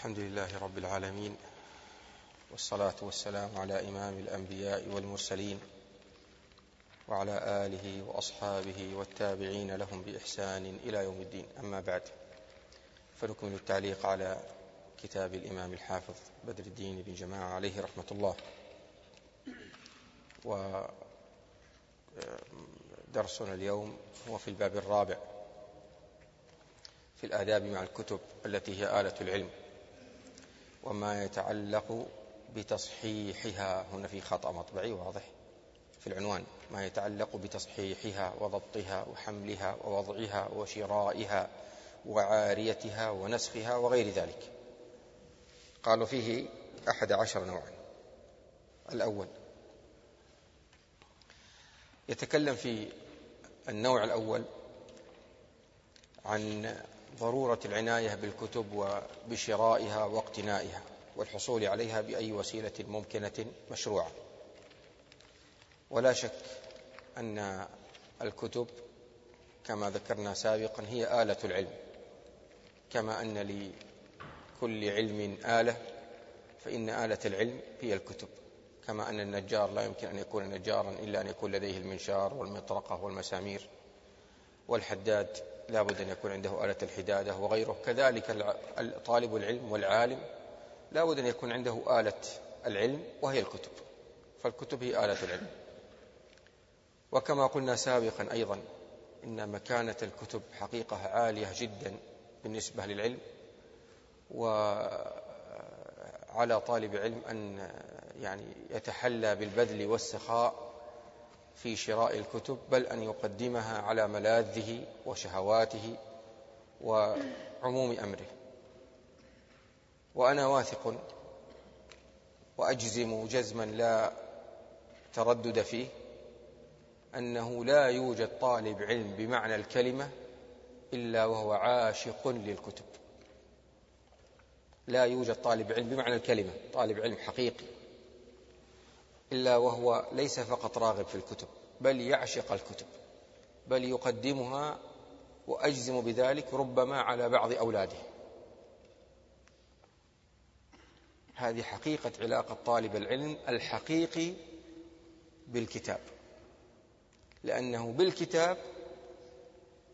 الحمد لله رب العالمين والصلاة والسلام على إمام الأنبياء والمرسلين وعلى آله وأصحابه والتابعين لهم بإحسان إلى يوم الدين. أما بعد فنكمل التعليق على كتاب الإمام الحافظ بدر الدين بن جماعة عليه رحمة الله. ودرسنا اليوم هو في الباب الرابع في الآداب مع الكتب التي هي آلة العلم. وما يتعلق بتصحيحها. هنا في خطأ مطبعي واضح في العنوان. ما يتعلق بتصحيحها وضبطها وحملها ووضعها وشرائها وعاريتها ونسخها وغير ذلك. قالوا فيه أحد عشر نوعا. الأول يتكلم في النوع الأول عن ضرورة العناية بالكتب وبشرائها واقتنائها والحصول عليها بأي وسيلة ممكنة مشروعة. ولا شك أن الكتب كما ذكرنا سابقا هي آلة العلم. كما أن لكل علم آلة فإن آلة العلم هي الكتب. كما أن النجار لا يمكن أن يكون نجارا إلا أن يكون لديه المنشار والمطرقة والمسامير. والحداد لا بد أن يكون عنده آلة الحدادة وغيره. كذلك طالب العلم والعالم لا بد أن يكون عنده آلة العلم وهي الكتب. فالكتب هي آلة العلم. وكما قلنا سابقا أيضا إن مكانة الكتب حقيقة عالية جدا بالنسبة للعلم. وعلى طالب علم أن يعني يتحلى بالبذل والسخاء في شراء الكتب بل أن يقدمها على ملاذه وشهواته وعموم أمره. وأنا واثق وأجزم جزما لا تردد فيه أنه لا يوجد طالب علم بمعنى الكلمة إلا وهو عاشق للكتب. لا يوجد طالب علم بمعنى الكلمة طالب علم حقيقي. إلا وهو ليس فقط راغب في الكتب بل يعشق الكتب بل يقدمها وأجزم بذلك ربما على بعض أولاده. هذه حقيقة علاقة طالب العلم الحقيقي بالكتاب لأنه بالكتاب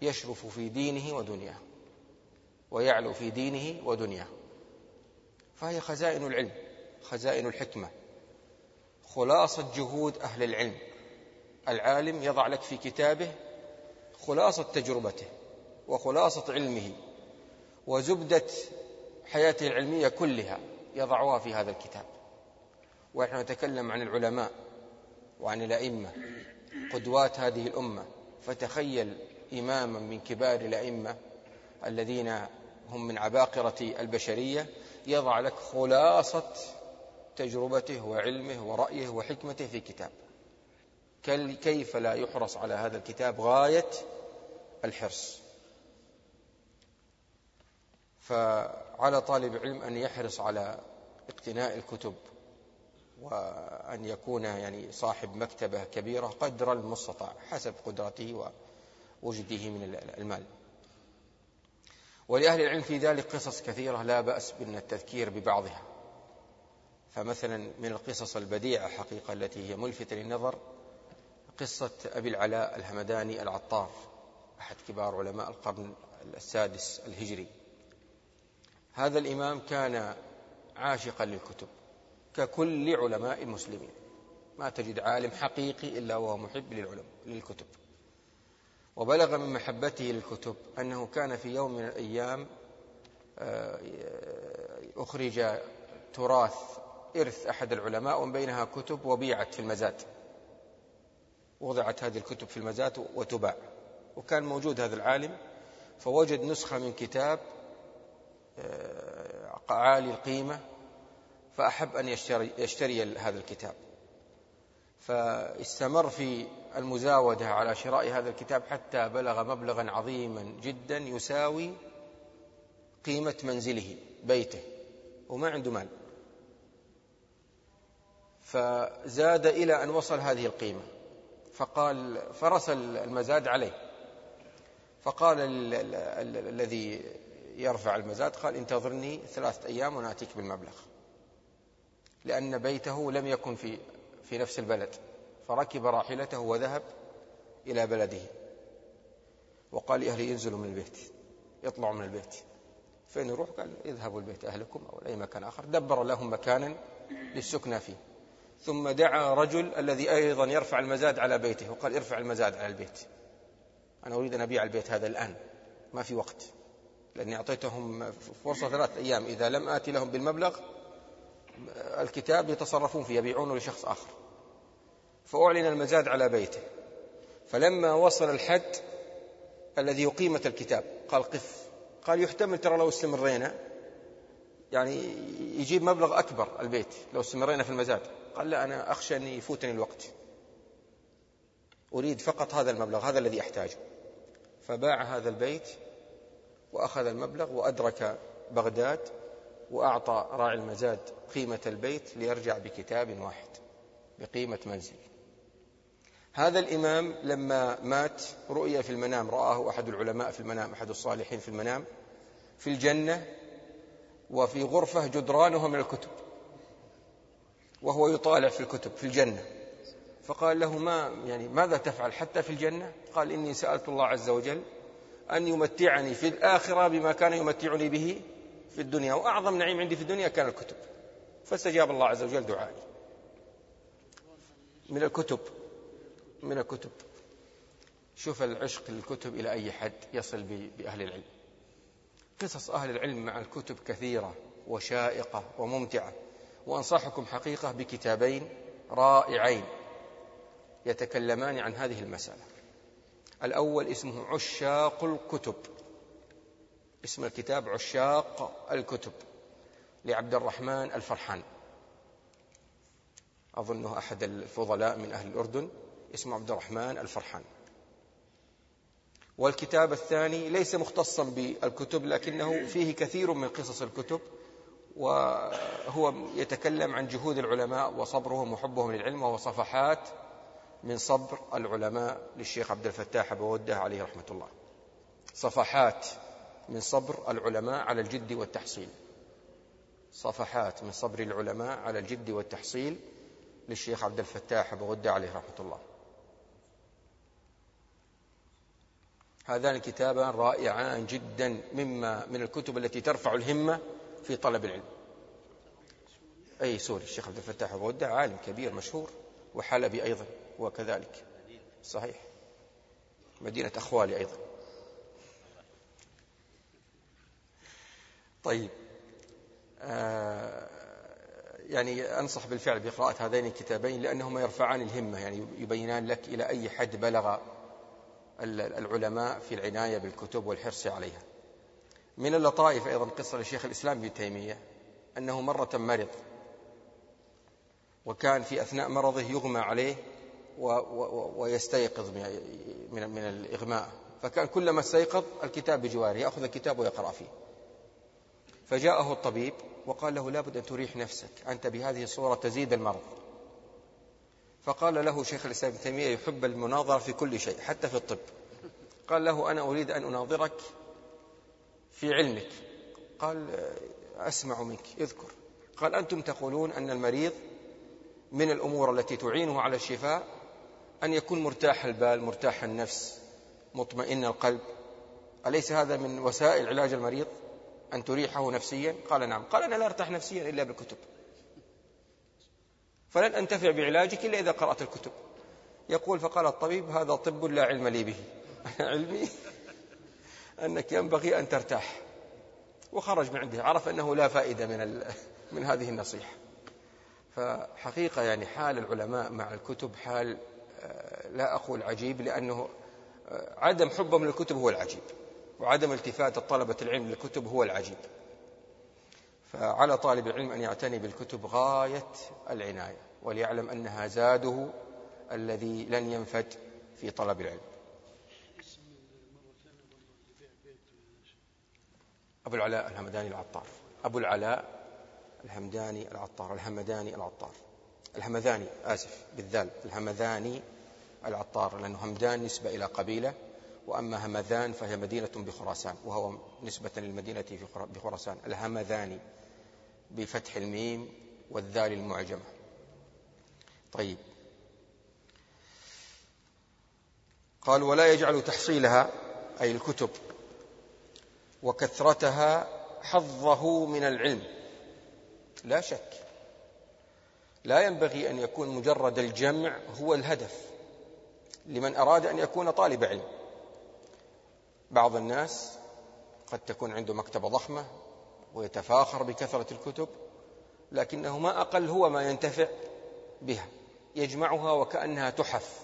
يشرف في دينه ودنياه ويعلو في دينه ودنياه فهي خزائن العلم خزائن الحكمة. خلاصة جهود أهل العلم. العالم يضع لك في كتابه خلاصة تجربته وخلاصة علمه وزبدة حياته العلمية كلها يضعها في هذا الكتاب. ونحن نتكلم عن العلماء وعن الأئمة قدوات هذه الأمة. فتخيل إماما من كبار الأئمة الذين هم من عباقرة البشرية يضع لك خلاصة تجربته وعلمه ورأيه وحكمته في كتاب. كيف لا يحرص على هذا الكتاب غاية الحرص. فعلى طالب علم أن يحرص على اقتناء الكتب وأن يكون يعني صاحب مكتبة كبيرة قدر المستطاع حسب قدرته ووجده من المال. ولأهل العلم في ذلك قصص كثيرة لا بأس بأن التذكير ببعضها. فمثلا من القصص البديعة حقيقة التي هي ملفتة للنظر قصة أبي العلاء الهمداني العطار أحد كبار علماء القرن السادس الهجري. هذا الإمام كان عاشقا للكتب ككل علماء المسلمين. ما تجد عالم حقيقي إلا وهو محب للعلم للكتب. وبلغ من محبته للكتب أنه كان في يوم من الأيام آه، أخرج تراث إرث أحد العلماء ومن بينها كتب وبيعت في المزاد. وضعت هذه الكتب في المزاد وتباع. وكان موجود هذا العالم فوجد نسخة من كتاب آه، عالي القيمة فأحب أن يشتري, يشتري هذا الكتاب. فاستمر في المزاودة على شراء هذا الكتاب حتى بلغ مبلغا عظيما جدا يساوي قيمة منزله بيته. وما عنده مال. فزاد إلى أن وصل هذه القيمة. فقال فرس المزاد عليه. فقال الذي يرفع المزاد قال انتظرني ثلاثة أيام ونأتيك بالمبلغ. لأن بيته لم يكن في في نفس البلد. فركب راحلته وذهب إلى بلده. وقال لأهله ينزلوا من البيت. يطلعوا من البيت. فين يروح قال اذهبوا البيت أهلكم أو أي مكان آخر. دبر لهم مكانا للسكنى فيه. ثم دعا رجل الذي أيضا يرفع المزاد على بيته وقال ارفع المزاد على البيت. أنا أريد أن أبيع البيت هذا الآن ما في وقت لأني أعطيتهم فرصة ثلاثة أيام. إذا لم آتي لهم بالمبلغ الكتاب يتصرفون فيه يبيعونه لشخص آخر. فأعلن المزاد على بيته. فلما وصل الحد الذي يقيمة الكتاب قال قف. قال يحتمل ترى لو استمرينا. يعني يجيب مبلغ أكبر البيت لو استمرينا في المزاد. قال لا أنا أخشى أن يفوتني الوقت. أريد فقط هذا المبلغ هذا الذي أحتاجه. فباع هذا البيت وأخذ المبلغ وأدرك بغداد وأعطى راعي المزاد قيمة البيت ليرجع بكتاب واحد بقيمة منزل. هذا الإمام لما مات رؤيا في المنام رآه أحد العلماء في المنام أحد الصالحين في المنام في الجنة وفي غرفة جدرانها من الكتب. وهو يطالع في الكتب في الجنة. فقال له ما يعني ماذا تفعل حتى في الجنة؟ قال إني سألت الله عز وجل أن يمتعني في الآخرة بما كان يمتعني به في الدنيا. وأعظم نعيم عندي في الدنيا كان الكتب. فاستجاب الله عز وجل دعائي. من الكتب من الكتب. شوف العشق للكتب إلى أي حد يصل بأهل العلم. قصص أهل العلم مع الكتب كثيرة وشائقة وممتعة وأنصحكم حقيقة بكتابين رائعين يتكلمان عن هذه المسألة. الأول اسمه عشاق الكتب. اسم الكتاب عشاق الكتب لعبد الرحمن الفرحان. أظنه أحد الفضلاء من أهل الأردن. اسمه عبد الرحمن الفرحان. والكتاب الثاني ليس مختصا بالكتب لكنه فيه كثير من قصص الكتب وهو يتكلم عن جهود العلماء وصبرهم وحبهم للعلم وهو صفحات من صبر العلماء للشيخ عبد الفتاح أبو ودة عليه رحمة الله. صفحات من صبر العلماء على الجد والتحصيل. صفحات من صبر العلماء على الجد والتحصيل للشيخ عبد الفتاح أبو غدة عليه رحمة الله. هذان الكتابان رائعان جدا مما من الكتب التي ترفع الهمة في طلب العلم. أي سوري الشيخ عبد الفتاح أبو غدة عالم كبير مشهور وحلبي أيضا وكذلك. صحيح. مدينة أخوالي أيضا. طيب. آه يعني أنصح بالفعل بقراءة هذين الكتابين لأنهما يرفعان الهمة يعني يبينان لك إلى أي حد بلغ العلماء في العناية بالكتب والحرص عليها. من اللطائف أيضا قصة لشيخ الإسلام ابن تيمية أنه مرة مرض وكان في أثناء مرضه يغمى عليه ويستيقظ من, من الإغماء. فكان كلما استيقظ الكتاب بجواره يأخذ الكتاب ويقرأ فيه. فجاءه الطبيب وقال له لابد أن تريح نفسك أنت بهذه الصورة تزيد المرض. فقال له شيخ الإسلام ابن تيمية يحب المناظرة في كل شيء حتى في الطب. قال له أنا أريد أن أناظرك في علمك. قال أسمع منك اذكر. قال أنتم تقولون أن المريض من الأمور التي تعينه على الشفاء أن يكون مرتاح البال مرتاح النفس مطمئن القلب. أليس هذا من وسائل علاج المريض أن تريحه نفسيا؟ قال نعم. قال أنا لا أرتاح نفسيا إلا بالكتب. فلن أنتفع بعلاجك إلا إذا قرأت الكتب. يقول فقال الطبيب هذا طب لا علم لي به. علمي أنك ينبغي أن ترتاح. وخرج من عنده عرف أنه لا فائدة من, من هذه النصيحة. فحقيقة يعني حال العلماء مع الكتب حال آه، لا أقول عجيب لأنه آه، عدم حبهم للكتب هو العجيب. وعدم التفات الطلبة العلم للكتب هو العجيب. فعلى طالب العلم أن يعتني بالكتب غاية العناية. وليعلم أنها زاده الذي لن ينفد في طلب العلم. أبو العلاء الهمداني العطار. أبو العلاء الهمداني العطار. الهمداني العطار. الهمذاني آسف بالذال. الهمذاني العطار لأنه همدان نسبة إلى قبيلة وأما همذان فهي مدينة بخراسان وهو نسبة للمدينة بخراسان. الهمذاني بفتح الميم والذال المعجمة. طيب. قال ولا يجعل تحصيلها أي الكتب وكثرتها حظه من العلم. لا شك. لا ينبغي أن يكون مجرد الجمع هو الهدف. لمن أراد أن يكون طالب علم. بعض الناس قد تكون عنده مكتبة ضخمة ويتفاخر بكثرة الكتب لكنه ما أقل هو ما ينتفع بها. يجمعها وكأنها تحف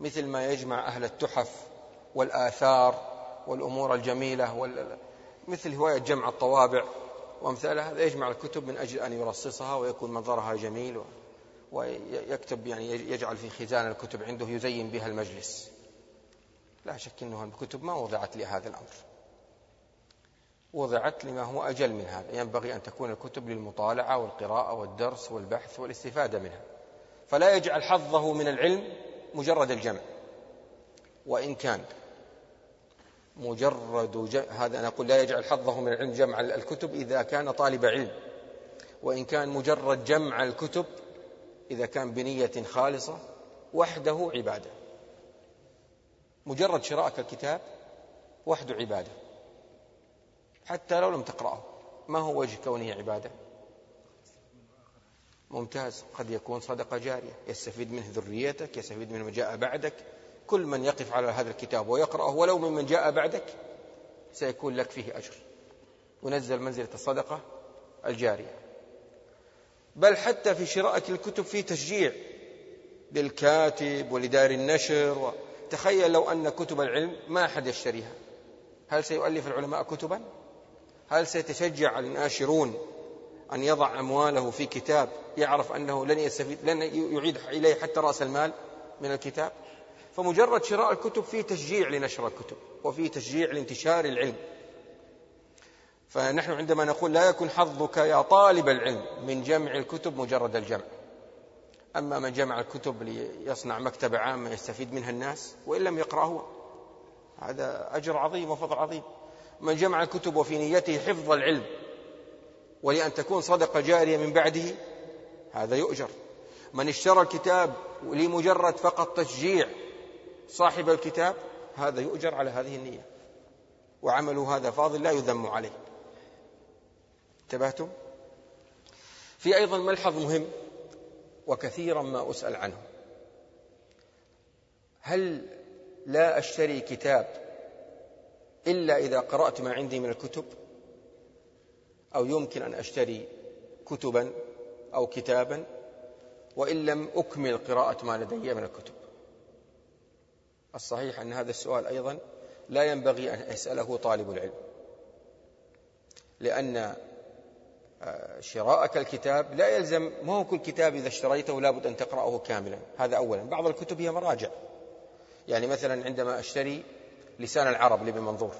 مثل ما يجمع أهل التحف والآثار والأمور الجميلة وال... مثل هواية جمع الطوابع. وأمثالها هذا يجمع الكتب من أجل أن يرصصها ويكون منظرها جميل و... ويكتب يعني يجعل في خزان الكتب عنده يزين بها المجلس. لا شك أنه الكتب ما وضعت لهذا الأمر. وضعت لما هو أجل من هذا. ينبغي أن تكون الكتب للمطالعة والقراءة والدرس والبحث والاستفادة منها. فلا يجعل حظه من العلم مجرد الجمع. وإن كان مجرد جمع هذا أنا أقول لا يجعل حظه من العلم جمع الكتب إذا كان طالب علم. وإن كان مجرد جمع الكتب إذا كان بنية خالصة وحده عبادة. مجرد شراءك الكتاب وحده عبادة. حتى لو لم تقرأه ما هو وجه كونه عبادة؟ ممتاز. قد يكون صدقة جارية. يستفيد منه ذريتك يستفيد منه من جاء بعدك. كل من يقف على هذا الكتاب ويقرأه ولو ممن جاء بعدك سيكون لك فيه أجر. ونزل منزلة الصدقة الجارية. بل حتى في شراءة الكتب في تشجيع للكاتب ولدار النشر. تخيل لو أن كتب العلم ما أحد يشتريها. هل سيؤلف العلماء كتبا؟ هل سيتشجع الناشرون أن يضع أمواله في كتاب يعرف أنه لن يستفيد لن يعيد إليه حتى رأس المال من الكتاب. فمجرد شراء الكتب فيه تشجيع لنشر الكتب وفيه تشجيع لانتشار العلم. فنحن عندما نقول لا يكن حظك يا طالب العلم من جمع الكتب مجرد الجمع. أما من جمع الكتب ليصنع مكتبة عامة يستفيد منها الناس وإن لم يقرأه هذا أجر عظيم وفضل عظيم. من جمع الكتب وفي نيته حفظ العلم ولأن تكون صدقة جارية من بعده هذا يؤجر. من اشترى الكتاب لمجرد فقط تشجيع صاحب الكتاب هذا يؤجر على هذه النية. وعمله هذا فاضل لا يذم عليه. انتبهتم؟ في أيضا ملحظ مهم وكثيرا ما أسأل عنه. هل لا أشتري كتاب إلا إذا قرأت ما عندي من الكتب؟ أو يمكن أن أشتري كتبا أو كتابا وإن لم أكمل قراءة ما لدي من الكتب. الصحيح أن هذا السؤال أيضا لا ينبغي أن يسأله طالب العلم لأن آه، شراءك الكتاب لا يلزم ما هو كل كتاب إذا اشتريته لابد أن تقرأه كاملا. هذا أولا. بعض الكتب هي مراجع. يعني مثلا عندما أشتري لسان العرب لابن منظور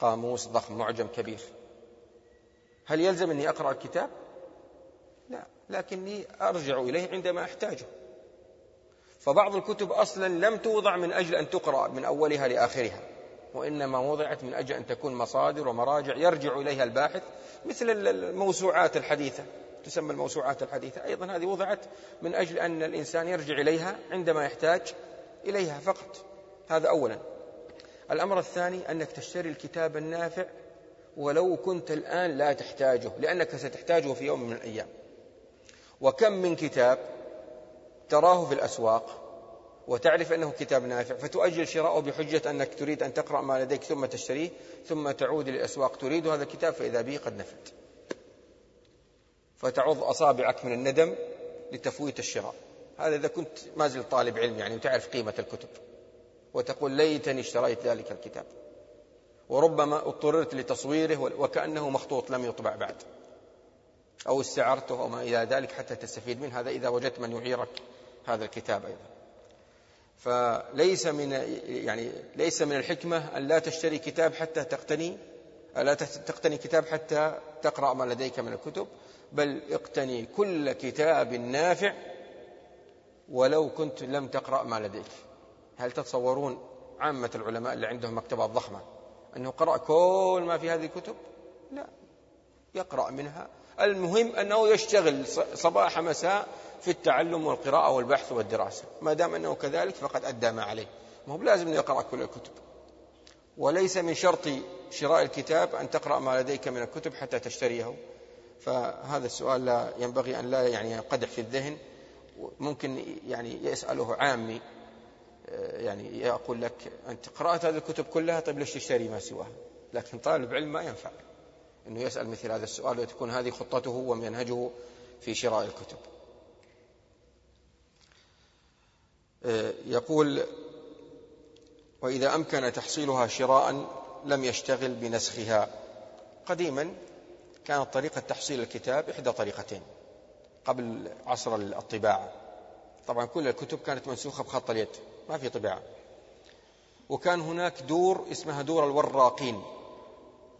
قاموس ضخم معجم كبير. هل يلزم أني أقرأ الكتاب؟ لا لكني أرجع إليه عندما أحتاجه. فبعض الكتب أصلا لم توضع من أجل أن تقرأ من أولها لآخرها وإنما وضعت من أجل أن تكون مصادر ومراجع يرجع إليها الباحث مثل الموسوعات الحديثة. تسمى الموسوعات الحديثة. أيضا هذه وضعت من أجل أن الإنسان يرجع إليها عندما يحتاج إليها فقط. هذا أولا. الأمر الثاني أنك تشتري الكتاب النافع ولو كنت الآن لا تحتاجه لأنك ستحتاجه في يوم من الأيام. وكم من كتاب تراه في الأسواق وتعرف أنه كتاب نافع فتؤجل شراءه بحجة أنك تريد أن تقرأ ما لديك ثم تشتريه ثم تعود للأسواق. تريد هذا الكتاب فإذا به قد نفد فتعض أصابعك من الندم لتفويت الشراء. هذا إذا كنت ما زلت طالب علم يعني وتعرف قيمة الكتب. وتقول ليتني اشتريت ذلك الكتاب. وربما اضطررت لتصويره وكأنه مخطوط لم يطبع بعد. أو استعرته أو ما إلى ذلك حتى تستفيد منه. هذا إذا وجدت من يعيرك هذا الكتاب أيضا. فليس من يعني ليس من الحكمة أن لا تشتري كتاب حتى تقتني. لا تقتني كتاب حتى تقرأ ما لديك من الكتب. بل اقتني كل كتاب نافع ولو كنت لم تقرأ ما لديك. هل تتصورون عامة العلماء اللي عندهم مكتبات ضخمة؟ أنه قرأ كل ما في هذه الكتب؟ لا يقرأ منها. المهم أنه يشتغل صباح مساء في التعلم والقراءة والبحث والدراسة. ما دام أنه كذلك فقد أدى ما عليه. ما هو لازم يقرأ كل الكتب. وليس من شرط شراء الكتاب أن تقرأ ما لديك من الكتب حتى تشتريه. فهذا السؤال لا ينبغي أن لا يعني ينقدح في الذهن. ممكن يعني يسأله عامي يعني يقول لك أنت قرأت هذه الكتب كلها طيب ليش تشتري ما سواها؟ لكن طالب علم ما ينفع أنه يسأل مثل هذا السؤال وتكون هذه خطته ومنهجه في شراء الكتب. آه، يقول وإذا أمكن تحصيلها شراء لم يشتغل بنسخها. قديما كانت طريقة تحصيل الكتاب إحدى طريقتين قبل عصر الطباعة. طبعا كل الكتب كانت منسوخة بخط اليد. ما في طباعة وكان هناك دور اسمها دور الوراقين.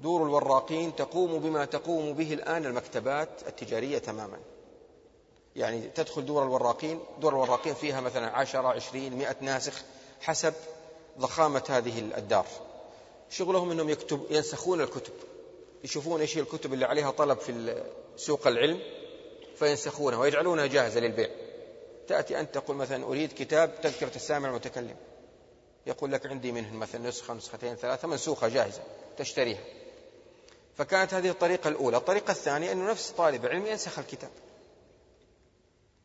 دور الوراقين تقوم بما تقوم به الآن المكتبات التجارية تماما. يعني تدخل دور الوراقين دور الوراقين فيها مثلا عشرة عشرين مئة ناسخ حسب ضخامة هذه الدار. شغلهم أنهم يكتب ينسخون الكتب. يشوفون إيش هي الكتب اللي عليها طلب في سوق العلم فينسخونها ويجعلونها جاهزة للبيع. تأتي أنت تقول مثلا أريد كتاب تذكرة السامع المتكلم. يقول لك عندي منه مثلا نسخة نسختين ثلاثة منسوخة جاهزة تشتريها. فكانت هذه الطريقة الأولى. الطريقة الثانية أنه نفس طالب علم ينسخ الكتاب.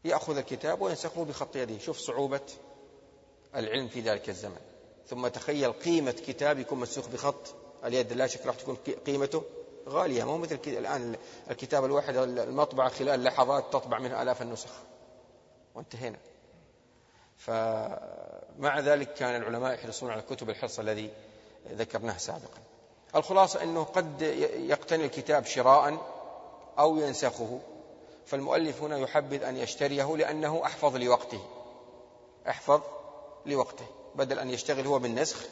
يأخذ الكتاب وينسخه بخط يده شوف صعوبة العلم في ذلك الزمن. ثم تخيل قيمة كتاب يكون مسوخ بخط. اليد لا شك راح تكون قيمته غالية. مو مثل الآن الكتاب الواحد المطبعة خلال لحظات تطبع منه آلاف النسخ. وانتهينا فمع ذلك كان العلماء يحرصون على الكتب الحرص الذي ذكرناه سابقا. الخلاصة أنه قد يقتني الكتاب شراء أو ينسخه. فالمؤلف هنا يحبذ أن يشتريه لأنه أحفظ لوقته. أحفظ لوقته. بدل أن يشتغل هو بالنسخ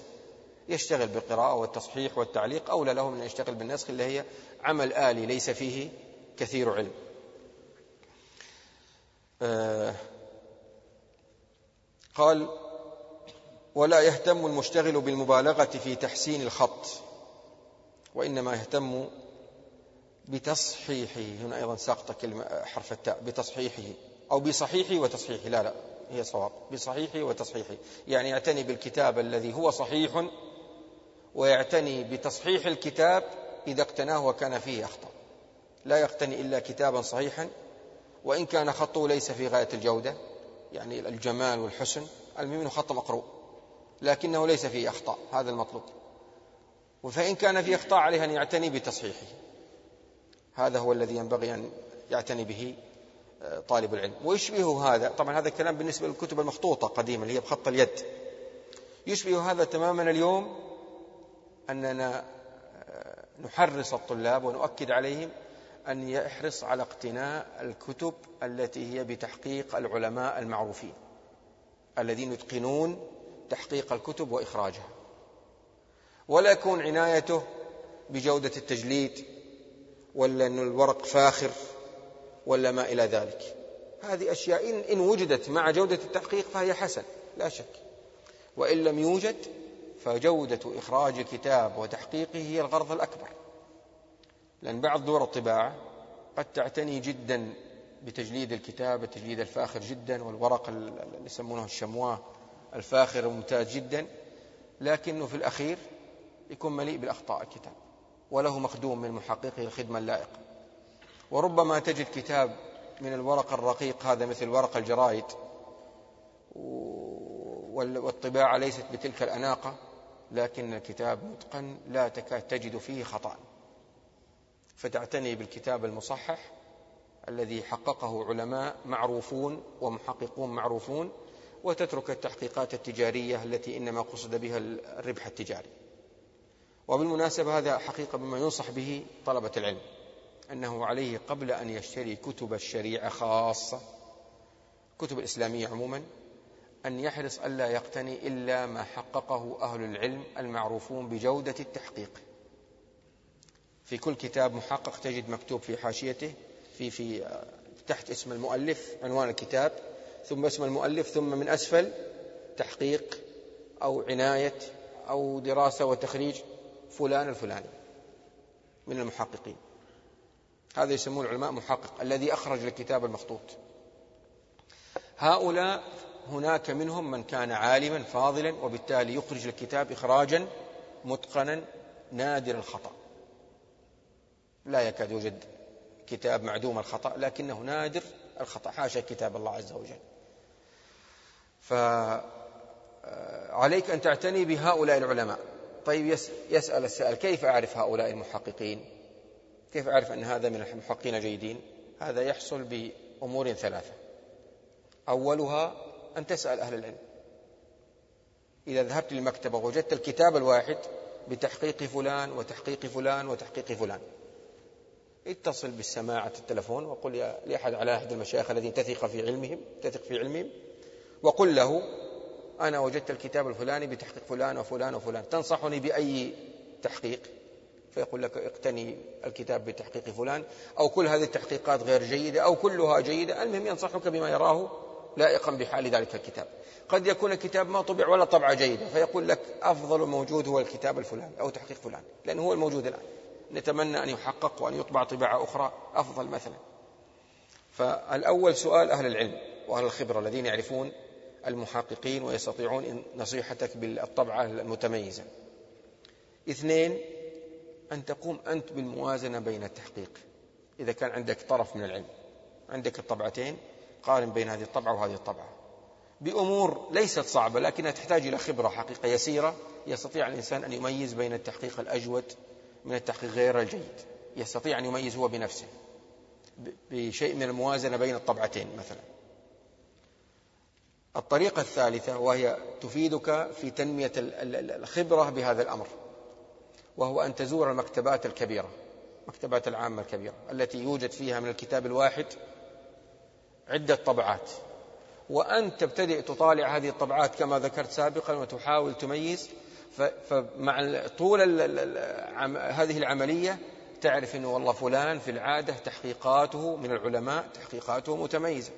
يشتغل بالقراءة والتصحيح والتعليق أولى له من أن يشتغل بالنسخ اللي هي عمل آلي ليس فيه كثير علم. آه قال ولا يهتم المشتغل بالمبالغة في تحسين الخط وإنما يهتم بتصحيحه. هنا أيضا ساقط كلمة حرف التاء بتصحيحه أو بصحيحه وتصحيحه. لا لا هي صواب. بصحيحه وتصحيحه. يعني يعتني بالكتاب الذي هو صحيح ويعتني بتصحيح الكتاب إذا اقتناه وكان فيه أخطاء لا يقتني إلا كتابا صحيحا وإن كان خطه ليس في غاية الجودة. يعني الجمال والحسن المهم خط مقروء لكنه ليس فيه أخطاء هذا المطلوب. فإن كان فيه أخطاء عليه أن يعتني بتصحيحه. هذا هو الذي ينبغي أن يعتني به آه، طالب العلم. ويشبه هذا طبعا هذا الكلام بالنسبة للكتب المخطوطة قديما اللي هي بخط اليد. يشبه هذا تماما اليوم أننا آه، نحرص الطلاب ونؤكد عليهم أن يحرص على اقتناء الكتب التي هي بتحقيق العلماء المعروفين الذين يتقنون تحقيق الكتب وإخراجها. ولا يكون عنايته بجودة التجليد ولا أن الورق فاخر ولا ما إلى ذلك. هذه أشياء إن, وجدت مع جودة التحقيق فهي حسن لا شك. وإن لم يوجد فجودة إخراج الكتاب وتحقيقه هي الغرض الأكبر. لأن بعض دور الطباعة قد تعتني جدا بتجليد الكتاب التجليد الفاخر جدا والورق اللي يسمونه الشمواه الفاخر ممتاز جدا لكنه في الأخير يكون مليء بالأخطاء الكتاب وله مخدوم من محققه الخدمة اللائقة وربما تجد كتاب من الورق الرقيق هذا مثل ورق الجرائد والطباعة ليست بتلك الأناقة لكن الكتاب متقن لا تكاد تجد فيه خطأ. فتعتني بالكتاب المصحح الذي حققه علماء معروفون ومحققون معروفون وتترك التحقيقات التجارية التي إنما قصد بها الربح التجاري. وبالمناسبة هذا حقيقة مما ينصح به طلبة العلم أنه عليه قبل أن يشتري كتب الشريعة خاصة كتب الإسلامية عموما أن يحرص ألا يقتني إلا ما حققه أهل العلم المعروفون بجودة التحقيق. في كل كتاب محقق تجد مكتوب في حاشيته في في تحت اسم المؤلف عنوان الكتاب ثم اسم المؤلف ثم من أسفل تحقيق أو عناية أو دراسة وتخريج فلان الفلاني من المحققين. هذا يسمون العلماء محقق الذي أخرج الكتاب المخطوط. هؤلاء هناك منهم من كان عالما فاضلا وبالتالي يخرج الكتاب إخراجا متقنا نادر الخطأ. لا يكاد يوجد كتاب معدوم الخطأ لكنه نادر الخطأ. حاشا كتاب الله عز وجل. فعليك أن تعتني بهؤلاء العلماء. طيب يسأل السائل كيف أعرف هؤلاء المحققين؟ كيف أعرف أن هذا من المحققين جيدين؟ هذا يحصل بأمور ثلاثة. أولها أن تسأل أهل العلم. إذا ذهبت للمكتبة وجدت الكتاب الواحد بتحقيق فلان وتحقيق فلان وتحقيق فلان. اتصل بالسماعة التلفون وقل لأحد على أحد المشايخ الذين تثق في علمهم تثق في علمهم وقل له أنا وجدت الكتاب الفلاني بتحقيق فلان وفلان وفلان تنصحني بأي تحقيق؟ فيقول لك اقتني الكتاب بتحقيق فلان أو كل هذه التحقيقات غير جيدة أو كلها جيدة المهم ينصحك بما يراه لائقا بحال ذلك الكتاب. قد يكون الكتاب ما طبع ولا طبعة جيدة فيقول لك أفضل موجود هو الكتاب الفلاني أو تحقيق فلان لأنه هو الموجود الآن. نتمنى أن يحقق وأن يطبع طباعة أخرى أفضل مثلا. فالأول سؤال أهل العلم وأهل الخبرة الذين يعرفون المحققين ويستطيعون نصيحتك بالطبعة المتميزة. اثنين أن تقوم أنت بالموازنة بين التحقيق. إذا كان عندك طرف من العلم عندك الطبعتين قارن بين هذه الطبعة وهذه الطبعة. بأمور ليست صعبة لكنها تحتاج إلى خبرة حقيقة يسيرة يستطيع الإنسان أن يميز بين التحقيق الأجود من التحقيق غير الجيد يستطيع أن يميز هو بنفسه بشيء من الموازنة بين الطبعتين مثلا. الطريقة الثالثة وهي تفيدك في تنمية الخبرة بهذا الأمر وهو أن تزور المكتبات الكبيرة مكتبات العامة الكبيرة التي يوجد فيها من الكتاب الواحد عدة طبعات. وأن تبتدئ تطالع هذه الطبعات كما ذكرت سابقا وتحاول تميز فمع طول هذه العملية تعرف أنه والله فلان في العادة تحقيقاته من العلماء تحقيقاته متميزة.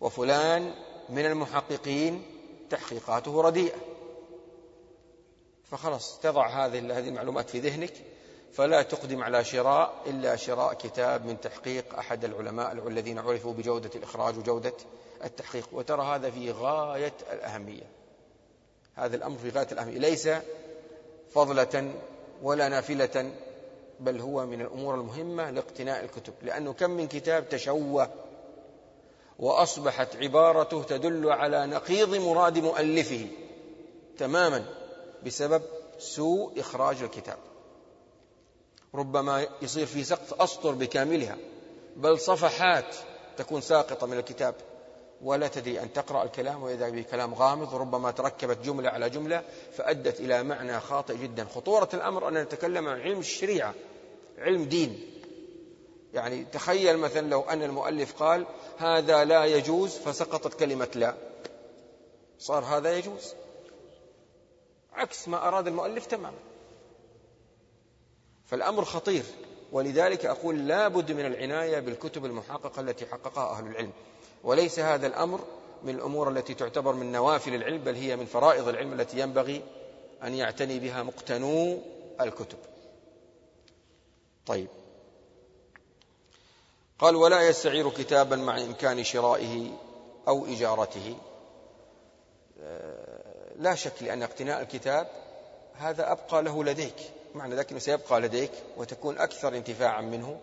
وفلان من المحققين تحقيقاته رديئة. فخلاص تضع هذه هذه المعلومات في ذهنك فلا تقدم على شراء إلا شراء كتاب من تحقيق أحد العلماء الذين عرفوا بجودة الإخراج وجودة التحقيق. وترى هذا في غاية الأهمية. هذا الأمر في غاية الأهمية. ليس فضلة ولا نافلة بل هو من الأمور المهمة لاقتناء الكتب. لأنه كم من كتاب تشوه وأصبحت عبارته تدل على نقيض مراد مؤلفه تماما بسبب سوء إخراج الكتاب. ربما يصير في سقط أسطر بكاملها بل صفحات تكون ساقطة من الكتاب. ولا تدري أن تقرأ الكلام وإذا به كلام غامض وربما تركبت جملة على جملة فأدت إلى معنى خاطئ جدا. خطورة الأمر أن نتكلم عن علم الشريعة علم دين. يعني تخيل مثلا لو أن المؤلف قال هذا لا يجوز فسقطت كلمة لا. صار هذا يجوز؟ عكس ما أراد المؤلف تماما. فالأمر خطير ولذلك أقول لا بد من العناية بالكتب المحققة التي حققها أهل العلم. وليس هذا الأمر من الأمور التي تعتبر من نوافل العلم بل هي من فرائض العلم التي ينبغي أن يعتني بها مقتنو الكتب. طيب. قال ولا يستعير كتابا مع إمكان شرائه أو إجارته. لا شك لأن اقتناء الكتاب هذا أبقى له لديك. معنى ذلك أنه سيبقى لديك وتكون أكثر انتفاعا منه.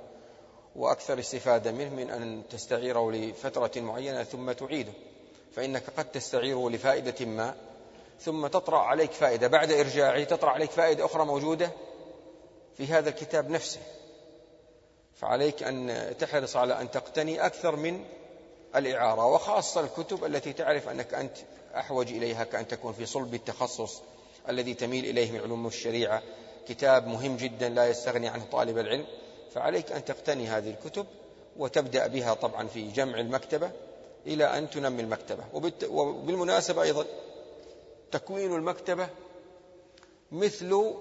وأكثر استفادة منه من أن تستعيره لفترة معينة ثم تعيده فإنك قد تستعيره لفائدة ما ثم تطرأ عليك فائدة. بعد إرجاعه تطرأ عليك فائدة أخرى موجودة في هذا الكتاب نفسه. فعليك أن تحرص على أن تقتني أكثر من الإعارة وخاصة الكتب التي تعرف أنك أنت أحوج إليها كأن تكون في صلب التخصص الذي تميل إليه من علوم الشريعة. كتاب مهم جدا لا يستغني عنه طالب العلم. فعليك أن تقتني هذه الكتب وتبدأ بها طبعا في جمع المكتبة إلى أن تنمي المكتبة. وبالمناسبة أيضا تكوين المكتبة مثل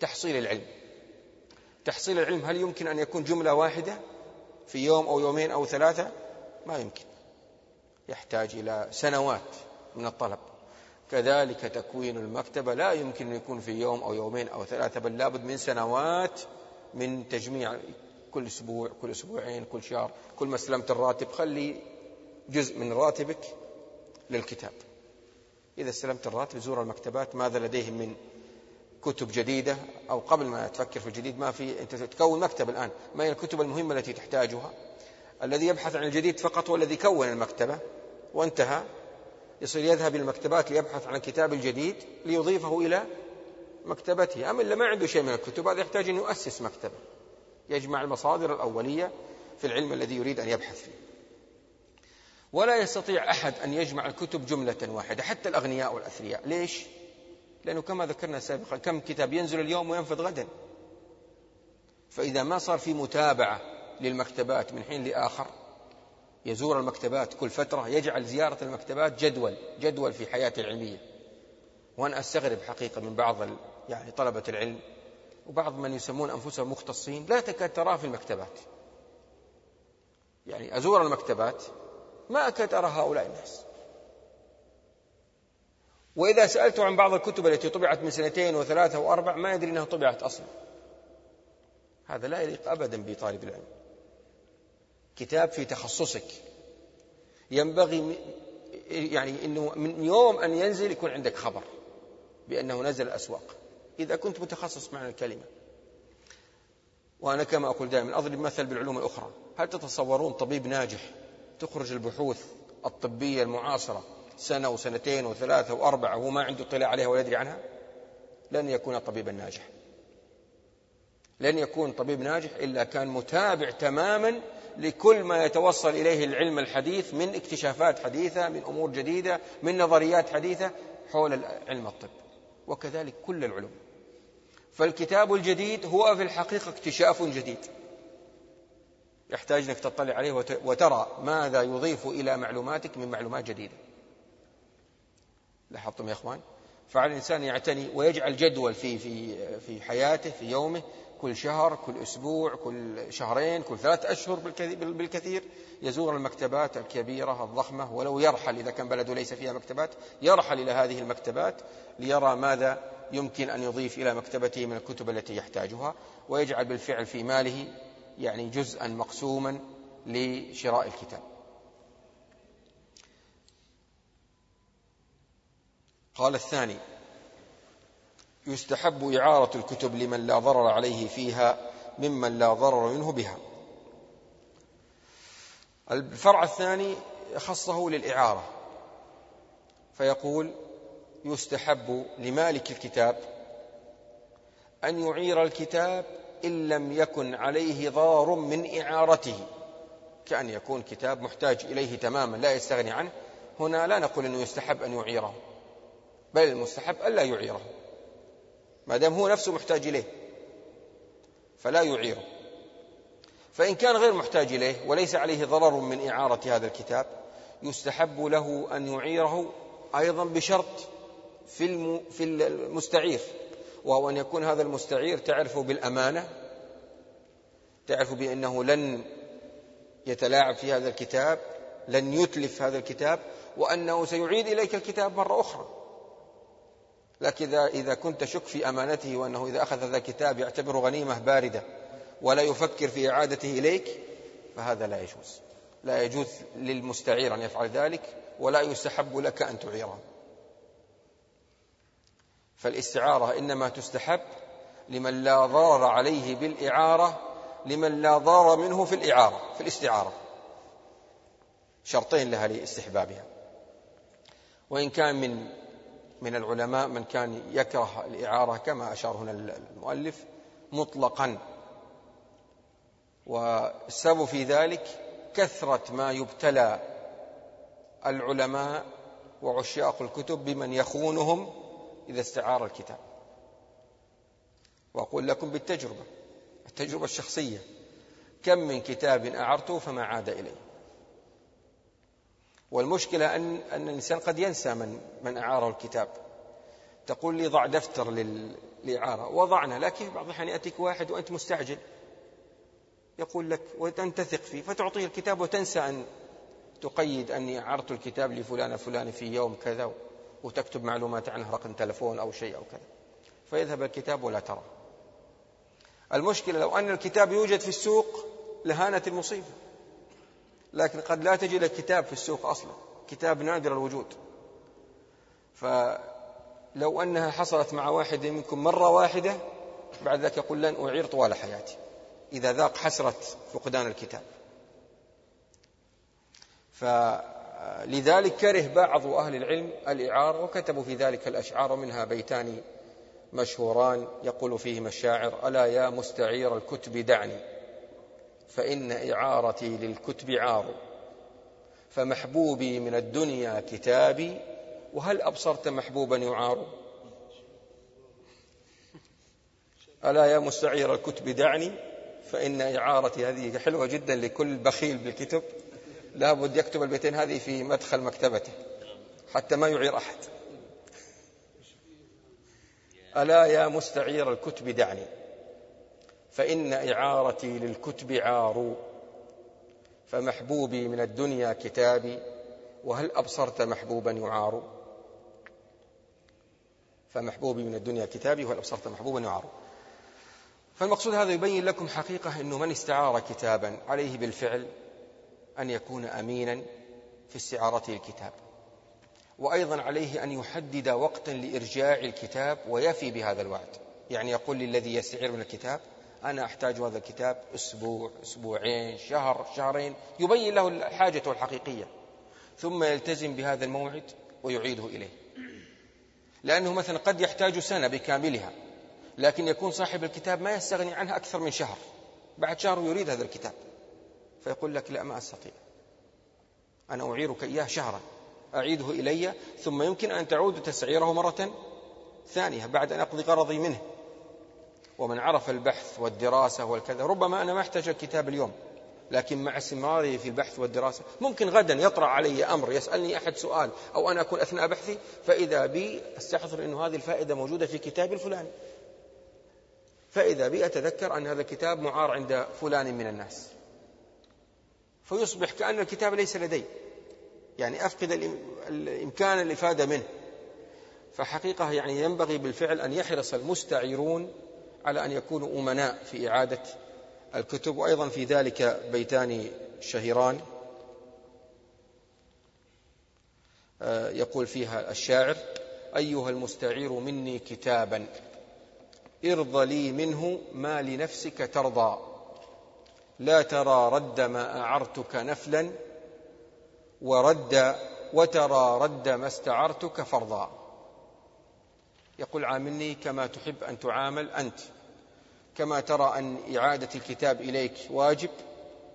تحصيل العلم. تحصيل العلم هل يمكن أن يكون جملة واحدة في يوم أو يومين أو ثلاثة؟ ما يمكن. يحتاج إلى سنوات من الطلب. كذلك تكوين المكتبة لا يمكن أن يكون في يوم أو يومين أو ثلاثة بل لابد من سنوات من تجميع كل أسبوع كل أسبوعين كل شهر كل ما استلمت الراتب خلي جزء من راتبك للكتاب. إذا استلمت الراتب زور المكتبات ماذا لديهم من كتب جديدة أو قبل ما تفكر في الجديد ما في أنت تكون مكتب الآن. ما هي الكتب المهمة التي تحتاجها؟ الذي يبحث عن الجديد فقط هو الذي كون المكتبة وانتهى. يصير يذهب إلى المكتبات ليبحث عن الكتاب الجديد ليضيفه إلى مكتبته. أما اللي ما عنده شيء من الكتب هذا يحتاج أن يؤسس مكتبة. يجمع المصادر الأولية في العلم الذي يريد أن يبحث فيه. ولا يستطيع أحد أن يجمع الكتب جملة واحدة حتى الأغنياء والأثرياء. ليش؟ لأنه كما ذكرنا سابقا كم كتاب ينزل اليوم وينفذ غدا. فإذا ما صار في متابعة للمكتبات من حين لآخر يزور المكتبات كل فترة يجعل زيارة المكتبات جدول جدول في حياته العلمية. وأنا أستغرب حقيقة من بعض يعني طلبة العلم وبعض من يسمون أنفسهم مختصين لا تكاد تراه في المكتبات. يعني أزور المكتبات ما أكاد أرى هؤلاء الناس. وإذا سألته عن بعض الكتب التي طبعت من سنتين وثلاثة وأربع ما يدري أنها طبعت أصلا. هذا لا يليق أبدا بطالب العلم. كتاب في تخصصك. ينبغي يعني أنه من يوم أن ينزل يكون عندك خبر بأنه نزل الأسواق. إذا كنت متخصص معنى الكلمة. وأنا كما أقول دائما أضرب مثل بالعلوم الأخرى. هل تتصورون طبيب ناجح تخرج البحوث الطبية المعاصرة سنة وسنتين وثلاثة وأربعة وهو ما عنده اطلاع عليها ولا يدري عنها؟ لن يكون طبيبا ناجح. لن يكون طبيب ناجح إلا كان متابع تماما لكل ما يتوصل إليه العلم الحديث من اكتشافات حديثة من أمور جديدة من نظريات حديثة حول علم الطب وكذلك كل العلوم. فالكتاب الجديد هو في الحقيقة اكتشاف جديد. يحتاج أنك تطلع عليه وترى ماذا يضيف إلى معلوماتك من معلومات جديدة. لاحظتم يا إخوان؟ فعلى الإنسان يعتني ويجعل جدول في في في حياته في يومه كل شهر كل أسبوع كل شهرين كل ثلاث أشهر بالكثير. يزور المكتبات الكبيرة الضخمة ولو يرحل إذا كان بلده ليس فيها مكتبات يرحل إلى هذه المكتبات ليرى ماذا يمكن أن يضيف إلى مكتبته من الكتب التي يحتاجها ويجعل بالفعل في ماله يعني جزءا مقسوما لشراء الكتاب. قال الثاني يستحب إعارة الكتب لمن لا ضرر عليه فيها ممن لا ضرر منه بها. الفرع الثاني خصه للإعارة فيقول يستحب لمالك الكتاب أن يعير الكتاب إن لم يكن عليه ضرر من إعارته كأن يكون كتاب محتاج إليه تماما لا يستغني عنه هنا لا نقول أنه يستحب أن يعيره بل المستحب ألا يعيره ما دام هو نفسه محتاج إليه فلا يعيره. فإن كان غير محتاج إليه وليس عليه ضرر من إعارة هذا الكتاب يستحب له أن يعيره أيضا بشرط في في المستعير. وهو أن يكون هذا المستعير تعرف بالأمانة تعرف بأنه لن يتلاعب في هذا الكتاب لن يتلف هذا الكتاب وأنه سيعيد إليك الكتاب مرة أخرى. لكن إذا, كنت شك في أمانته وأنه إذا أخذ هذا الكتاب يعتبره غنيمة باردة ولا يفكر في إعادته إليك فهذا لا يجوز. لا يجوز للمستعير أن يفعل ذلك ولا يستحب لك أن تعيره. فالاستعارة إنما تستحب لمن لا ضرر عليه بالإعارة لمن لا ضرر منه في الإعارة في الاستعارة. شرطين لها لاستحبابها. وإن كان من من العلماء من كان يكره الإعارة كما أشار هنا المؤلف مطلقا. والسبب في ذلك كثرة ما يبتلى العلماء وعشاق الكتب بمن يخونهم إذا استعار الكتاب. وأقول لكم بالتجربة التجربة الشخصية. كم من كتاب أعرته فما عاد إلي. والمشكلة أن, أن الإنسان قد ينسى من, من أعاره الكتاب. تقول لي ضع دفتر للإعارة. وضعنا لكن بعض الأحيان يأتيك واحد وأنت مستعجل. يقول لك وأنت تثق فيه فتعطيه الكتاب وتنسى أن تقيد أني أعرت الكتاب لفلان فلان في يوم كذا. وتكتب معلومات عنه رقم تلفون أو شيء أو كذا. فيذهب الكتاب ولا ترى. المشكلة لو أن الكتاب يوجد في السوق لهانت المصيبة. لكن قد لا تجد الكتاب في السوق أصلا. كتاب نادر الوجود. فلو أنها حصلت مع واحد منكم مرة واحدة بعد ذلك يقول لن أعير طوال حياتي. إذا ذاق حسرة فقدان الكتاب. فلذلك كره بعض أهل العلم الإعارة وكتبوا في ذلك الأشعار منها بيتان مشهوران يقول فيهما الشاعر ألا يا مستعير الكتب دعني فإن إعارتي للكتب عار فمحبوبي من الدنيا كتابي وهل أبصرت محبوبا يعار؟ ألا يا مستعير الكتب دعني فإن إعارتي هذه حلوة جدا لكل بخيل بالكتب. لابد يكتب البيتين هذه في مدخل مكتبته حتى ما يعير أحد. ألا يا مستعير الكتب دعني فإن إعارتي للكتب عار فمحبوبي من الدنيا كتابي وهل أبصرت محبوبا يعار فمحبوبي من الدنيا كتابي وهل أبصرت محبوبا يعار فالمقصود هذا يبين لكم حقيقة أنه من استعار كتابا عليه بالفعل أن يكون أمينا في استعارته الكتاب وأيضا عليه أن يحدد وقتا لإرجاع الكتاب ويفي بهذا الوعد. يعني يقول للذي يستعير من الكتاب أنا أحتاج هذا الكتاب أسبوع أسبوعين شهر شهرين يبين له الحاجة الحقيقية ثم يلتزم بهذا الموعد ويعيده إليه. لأنه مثلا قد يحتاج سنة بكاملها لكن يكون صاحب الكتاب ما يستغني عنها أكثر من شهر بعد شهر يريد هذا الكتاب. فيقول لك لا ما أستطيع. أنا أعيرك إياه شهرا. أعيده إلي ثم يمكن أن تعود تسعيره مرة ثانية بعد أن أقضي غرضي منه. ومن عرف البحث والدراسة والكذا ربما أنا ما أحتاج الكتاب اليوم لكن مع استمراري في البحث والدراسة ممكن غدا يطرأ علي أمر يسألني أحد سؤال أو أنا أكون أثناء بحثي فإذا بي أستحضر أن هذه الفائدة موجودة في كتابي الفلاني فإذا بي أتذكر أن هذا الكتاب معار عند فلان من الناس. فيصبح كأن الكتاب ليس لدي يعني أفقد الإمكان الإفادة منه. فحقيقة يعني ينبغي بالفعل أن يحرص المستعيرون على أن يكونوا أمناء في إعادة الكتب وأيضا في ذلك بيتان شهيران. آه، يقول فيها الشاعر أيها المستعير مني كتابا ارض لي منه ما لنفسك ترضى. لا ترى رد ما أعرتك نفلا ورد وترى رد ما استعرتك فرضا. يقول عاملني كما تحب أن تعامل أنت كما ترى أن إعادة الكتاب إليك واجب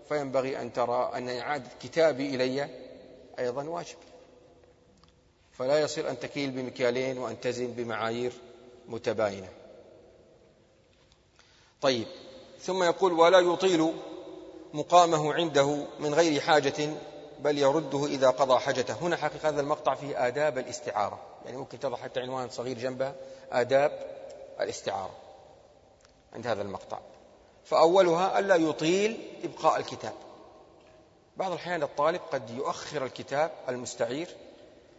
فينبغي أن ترى أن إعادة كتابي إلي أيضا واجب. فلا يصير أن تكيل بمكيالين وأن تزن بمعايير متباينة. طيب ثم يقول ولا يطيل مقامه عنده من غير حاجة بل يرده إذا قضى حاجته. هنا حقيقة هذا المقطع فيه آداب الاستعارة. يعني ممكن تضع حتى عنوان صغير جنبه آداب الاستعارة. عند هذا المقطع. فأولها ألا يطيل إبقاء الكتاب. بعض الأحيان الطالب قد يؤخر الكتاب المستعير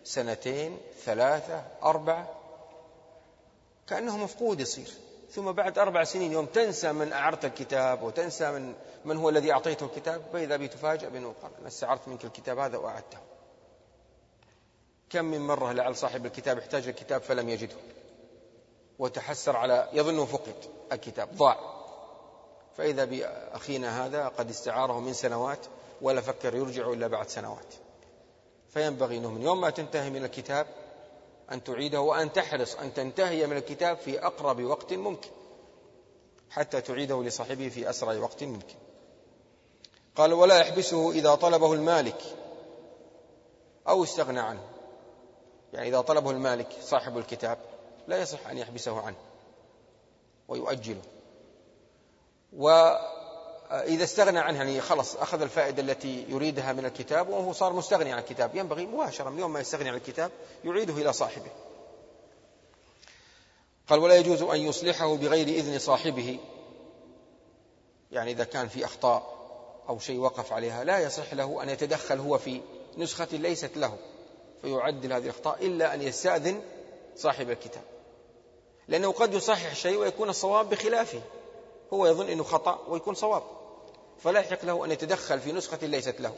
سنتين ثلاثة أربعة كأنه مفقود يصير. ثم بعد أربع سنين يوم تنسى من أعرت الكتاب وتنسى من من هو الذي أعطيته الكتاب فإذا بي تفاجأ بأنه قال أنا استعرت منك الكتاب هذا وأعدته. كم من مرة لعل صاحب الكتاب احتاج الكتاب فلم يجده. وتحسر على يظنه فقد الكتاب ضاع. فإذا بأخينا هذا قد استعاره من سنوات ولا فكر يرجع إلا بعد سنوات. فينبغي أنه من يوم ما تنتهي من الكتاب أن تعيده وأن تحرص أن تنتهي من الكتاب في أقرب وقت ممكن حتى تعيده لصاحبه في أسرع وقت ممكن. قال ولا يحبسه إذا طلبه المالك أو استغنى عنه. يعني إذا طلبه المالك صاحب الكتاب لا يصح أن يحبسه عنه ويؤجله. وإذا استغنى عنه يعني خلص أخذ الفائدة التي يريدها من الكتاب وهو صار مستغني عن الكتاب. ينبغي مباشرة من يوم ما يستغني عن الكتاب يعيده إلى صاحبه. قال ولا يجوز أن يصلحه بغير إذن صاحبه. يعني إذا كان في أخطاء أو شيء وقف عليها لا يصح له أن يتدخل هو في نسخة ليست له ويعدل هذه الأخطاء إلا أن يستأذن صاحب الكتاب. لأنه قد يصحح شيء ويكون الصواب بخلافه. هو يظن أنه خطأ ويكون صواب. فلا يحق له أن يتدخل في نسخة ليست له.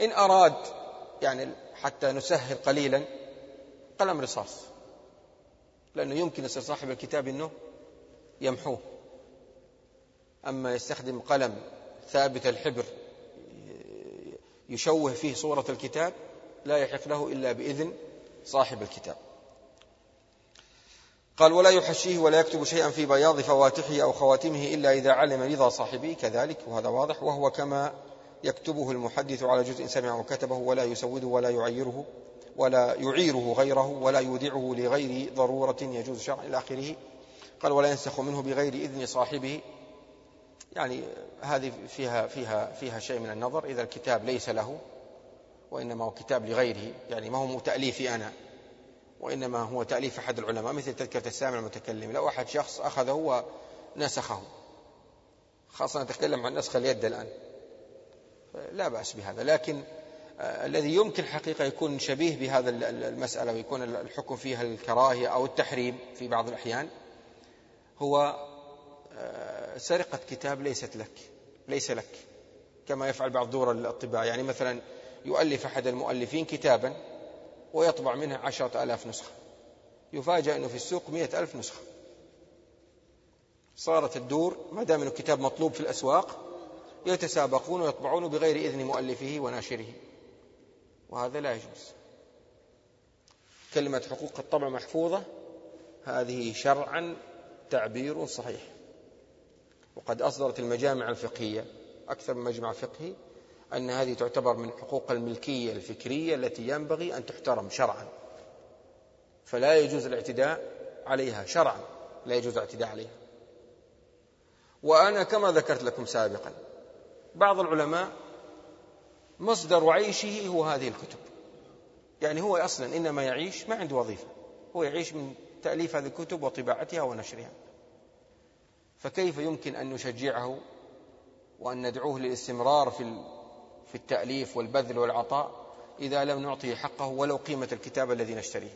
إن أراد يعني حتى نسهل قليلا قلم رصاص. لأنه يمكن يصير صاحب الكتاب أنه يمحوه. أما يستخدم قلم ثابت الحبر يشوه فيه صورة الكتاب لا يحق له إلا بإذن صاحب الكتاب. قال ولا يحشيه ولا يكتب شيئا في بياض فواتحه أو خواتمه إلا إذا علم رضا صاحبه. كذلك وهذا واضح وهو كما يكتبه المحدث على جزء سمع وكتبه ولا يسوده ولا يعيره ولا يعيره غيره ولا يودعه لغير ضرورة يجوز شرعا إلى آخره. قال ولا ينسخ منه بغير إذن صاحبه. يعني هذه فيها فيها فيها شيء من النظر إذا الكتاب ليس له وإنما هو كتاب لغيره يعني ما هو تأليفي أنا. وإنما هو تأليف أحد العلماء مثل تذكرة السامع المتكلم. لو أحد شخص أخذه ونسخه. خاصة نتكلم عن نسخ اليد الآن. لا بأس بهذا. لكن آه، الذي يمكن حقيقة يكون شبيه بهذا المسألة ويكون الحكم فيها الكراهية أو التحريم في بعض الأحيان هو آه، سرقة كتاب ليست لك. ليس لك. كما يفعل بعض دور الطباعة يعني مثلا يؤلف أحد المؤلفين كتابا ويطبع منها عشرة ألاف نسخة. يفاجأ أنه في السوق مئة ألف نسخة. صارت الدور ما دام أنه كتاب مطلوب في الأسواق يتسابقون ويطبعون بغير إذن مؤلفه وناشره. وهذا لا يجوز. كلمة حقوق الطبع محفوظة. هذه شرعا تعبير صحيح. وقد أصدرت المجامع الفقهية أكثر من مجمع فقهي أن هذه تعتبر من حقوق الملكية الفكرية التي ينبغي أن تحترم شرعا. فلا يجوز الاعتداء عليها شرعا. لا يجوز الاعتداء عليها. وأنا كما ذكرت لكم سابقا بعض العلماء مصدر عيشه هو هذه الكتب. يعني هو أصلا إنما يعيش ما عنده وظيفة. هو يعيش من تأليف هذه الكتب وطباعتها ونشرها. فكيف يمكن أن نشجعه وأن ندعوه للاستمرار في في التأليف والبذل والعطاء إذا لم نعطيه حقه ولو قيمة الكتاب الذي نشتريه.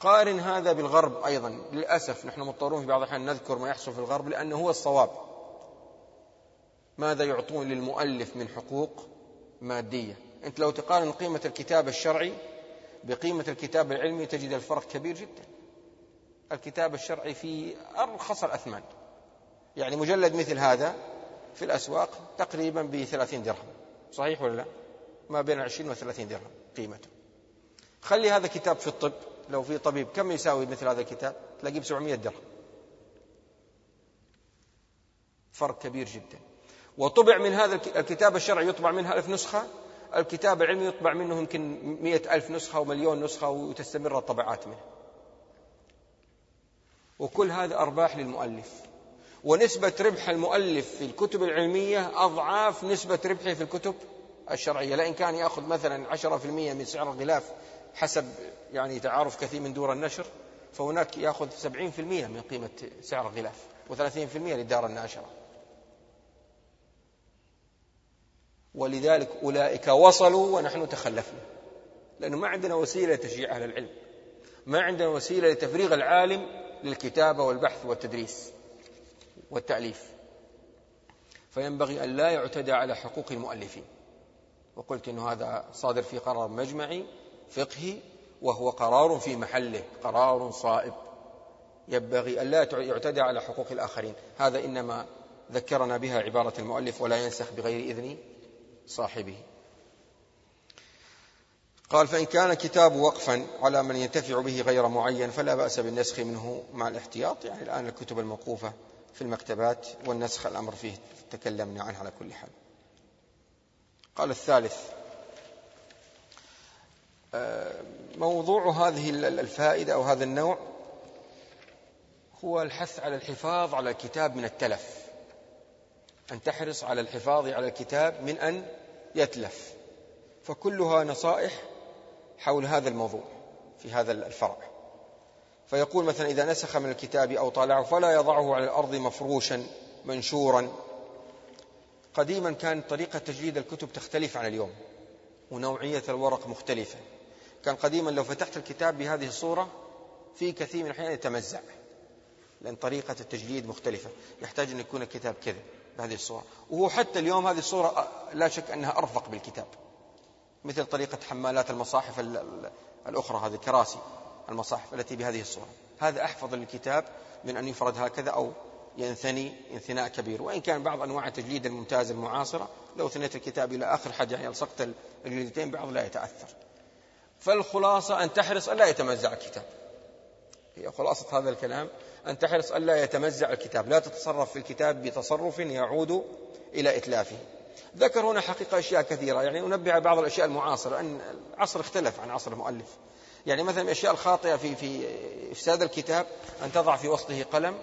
قارن هذا بالغرب أيضا. للأسف نحن مضطرون في بعض الأحيان نذكر ما يحصل في الغرب لأنه هو الصواب. ماذا يعطون للمؤلف من حقوق مادية؟ أنت لو تقارن قيمة الكتاب الشرعي بقيمة الكتاب العلمي تجد الفرق كبير جدا. الكتاب الشرعي في أرخص الأثمان. يعني مجلد مثل هذا في الأسواق تقريبا بثلاثين درهم. صحيح ولا لا؟ ما بين عشرين وثلاثين درهم قيمته. خلي هذا كتاب في الطب. لو في طبيب كم يساوي مثل هذا الكتاب؟ تلاقيه بسبعمية درهم. فرق كبير جدا. وطبع من هذا الكتاب الشرعي يطبع منها ألف نسخة. الكتاب العلمي يطبع منه يمكن مئة ألف نسخة ومليون نسخة وتستمر الطبعات منه. وكل هذا أرباح للمؤلف. ونسبة ربح المؤلف في الكتب العلمية أضعاف نسبة ربحه في الكتب الشرعية. لأن كان يأخذ مثلا عشرة في المية من سعر الغلاف حسب يعني تعارف كثير من دور النشر فهناك يأخذ سبعين في المية من قيمة سعر الغلاف وثلاثين في المية للدار الناشرة. ولذلك أولئك وصلوا ونحن تخلفنا. لأنه ما عندنا وسيلة لتشجيع أهل العلم ما عندنا وسيلة لتفريغ العالم للكتابة والبحث والتدريس. والتأليف. فينبغي أن لا يعتدى على حقوق المؤلفين. وقلت أن هذا صادر في قرار مجمعي فقهي وهو قرار في محله قرار صائب. ينبغي أن لا يعتدى على حقوق الآخرين. هذا إنما ذكرنا بها عبارة المؤلف ولا ينسخ بغير إذن صاحبه. قال فإن كان كتاب وقفا على من ينتفع به غير معين فلا بأس بالنسخ منه مع الاحتياط. يعني الآن الكتب الموقوفة في المكتبات والنسخ الأمر فيه. تكلمنا عنه على كل حال. قال الثالث آه، موضوع هذه الفائدة أو هذا النوع هو الحث على الحفاظ على الكتاب من التلف. أن تحرص على الحفاظ على الكتاب من أن يتلف. فكلها نصائح حول هذا الموضوع في هذا الفرع. فيقول مثلا إذا نسخ من الكتاب أو طالعه فلا يضعه على الأرض مفروشا منشورا. قديما كانت طريقة تجريد الكتب تختلف عن اليوم ونوعية الورق مختلفة. كان قديما لو فتحت الكتاب بهذه الصورة في كثير من الأحيان يتمزع لأن طريقة التجليد مختلفة. يحتاج أن يكون الكتاب كذا بهذه الصورة. وهو حتى اليوم هذه الصورة لا شك أنها أرفق بالكتاب مثل طريقة حمالات المصاحف الأخرى هذه الكراسي. المصاحف التي بهذه الصورة. هذا أحفظ للكتاب من أن يفرد هكذا أو ينثني انثناء كبير. وإن كان بعض أنواع التجليد الممتازة المعاصرة لو ثنيت الكتاب إلى آخر حد يعني ألصقت الجلدتين بعض لا يتأثر. فالخلاصة أن تحرص ألا يتمزع الكتاب. هي خلاصة هذا الكلام. أن تحرص ألا يتمزع الكتاب. لا تتصرف في الكتاب بتصرف يعود إلى إتلافه. ذكر هنا حقيقة أشياء كثيرة. يعني أنبه بعض الأشياء المعاصرة. أن العصر اختلف عن عصر المؤلف. يعني مثلا الأشياء الخاطئة في في إفساد الكتاب أن تضع في وسطه قلم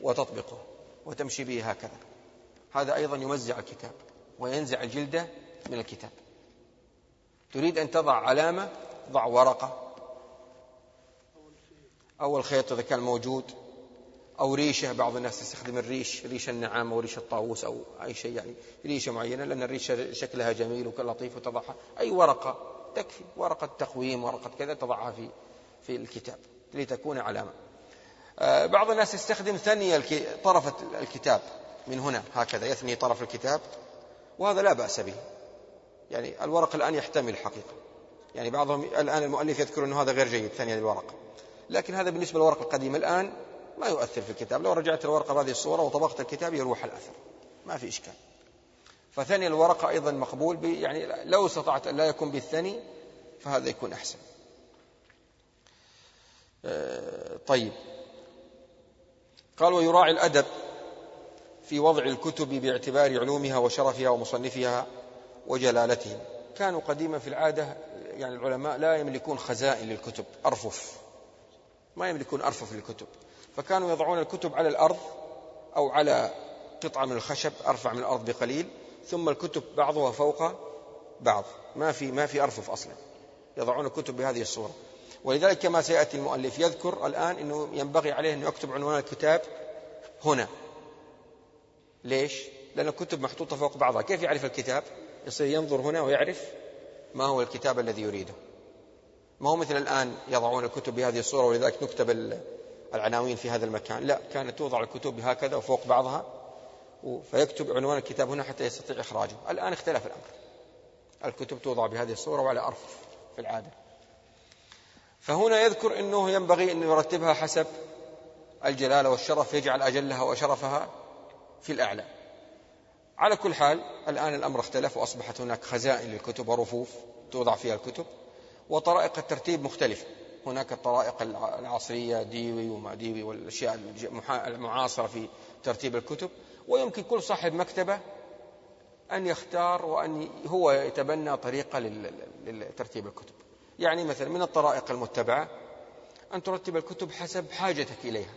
وتطبقه وتمشي به هكذا. هذا أيضا يمزع الكتاب وينزع الجلدة من الكتاب. تريد أن تضع علامة ضع ورقة. أو الخيط إذا كان موجود أو ريشة بعض الناس يستخدم الريش ريش النعام أو ريش الطاووس أو أي شيء يعني ريشة معينة لأن الريشة شكلها جميل ولطيف وتضعها. أي ورقة تكفي. ورقة تقويم ورقة كذا تضعها في في الكتاب لتكون علامة. آه، بعض الناس يستخدم ثني طرف الكتاب من هنا هكذا يثني طرف الكتاب وهذا لا بأس به. يعني الورق الآن يحتمل حقيقة يعني بعضهم الآن المؤلف يذكر أنه هذا غير جيد ثاني الورق. لكن هذا بالنسبة للورق القديم الآن ما يؤثر في الكتاب. لو رجعت الورقة بهذه الصورة وطبقت الكتاب يروح الأثر. ما في إشكال. فثني الورقة أيضا مقبول يعني لو استطعت أن لا يكون بالثني فهذا يكون أحسن. آه، طيب. قال ويراعي الأدب في وضع الكتب باعتبار علومها وشرفها ومصنفها وجلالتهم. كانوا قديما في العادة يعني العلماء لا يملكون خزائن للكتب أرفف. ما يملكون أرفف للكتب. فكانوا يضعون الكتب على الأرض أو على قطعة من الخشب أرفع من الأرض بقليل ثم الكتب بعضها فوق بعض. ما في ما في أرفف أصلا. يضعون الكتب بهذه الصورة. ولذلك كما سيأتي المؤلف يذكر الآن أنه ينبغي عليه أن يكتب عنوان الكتاب هنا. ليش؟ لأن الكتب محطوطة فوق بعضها. كيف يعرف الكتاب؟ يصير ينظر هنا ويعرف ما هو الكتاب الذي يريده. ما هو مثل الآن يضعون الكتب بهذه الصورة ولذلك نكتب العناوين في هذا المكان. لا كانت توضع الكتب هكذا وفوق بعضها. فيكتب عنوان الكتاب هنا حتى يستطيع إخراجه. الآن اختلف الأمر. الكتب توضع بهذه الصورة وعلى أرفف في العادة. فهنا يذكر أنه ينبغي أن يرتبها حسب الجلالة والشرف يجعل أجلها وشرفها في الأعلى. على كل حال الآن الأمر اختلف وأصبحت هناك خزائن للكتب ورفوف توضع فيها الكتب وطرائق الترتيب مختلفة. هناك الطرائق العصرية ديوي وما ديوي والأشياء المعاصرة في ترتيب الكتب. ويمكن كل صاحب مكتبة أن يختار وأن هو يتبنى طريقة لترتيب الكتب. يعني مثلا من الطرائق المتبعة أن ترتب الكتب حسب حاجتك إليها.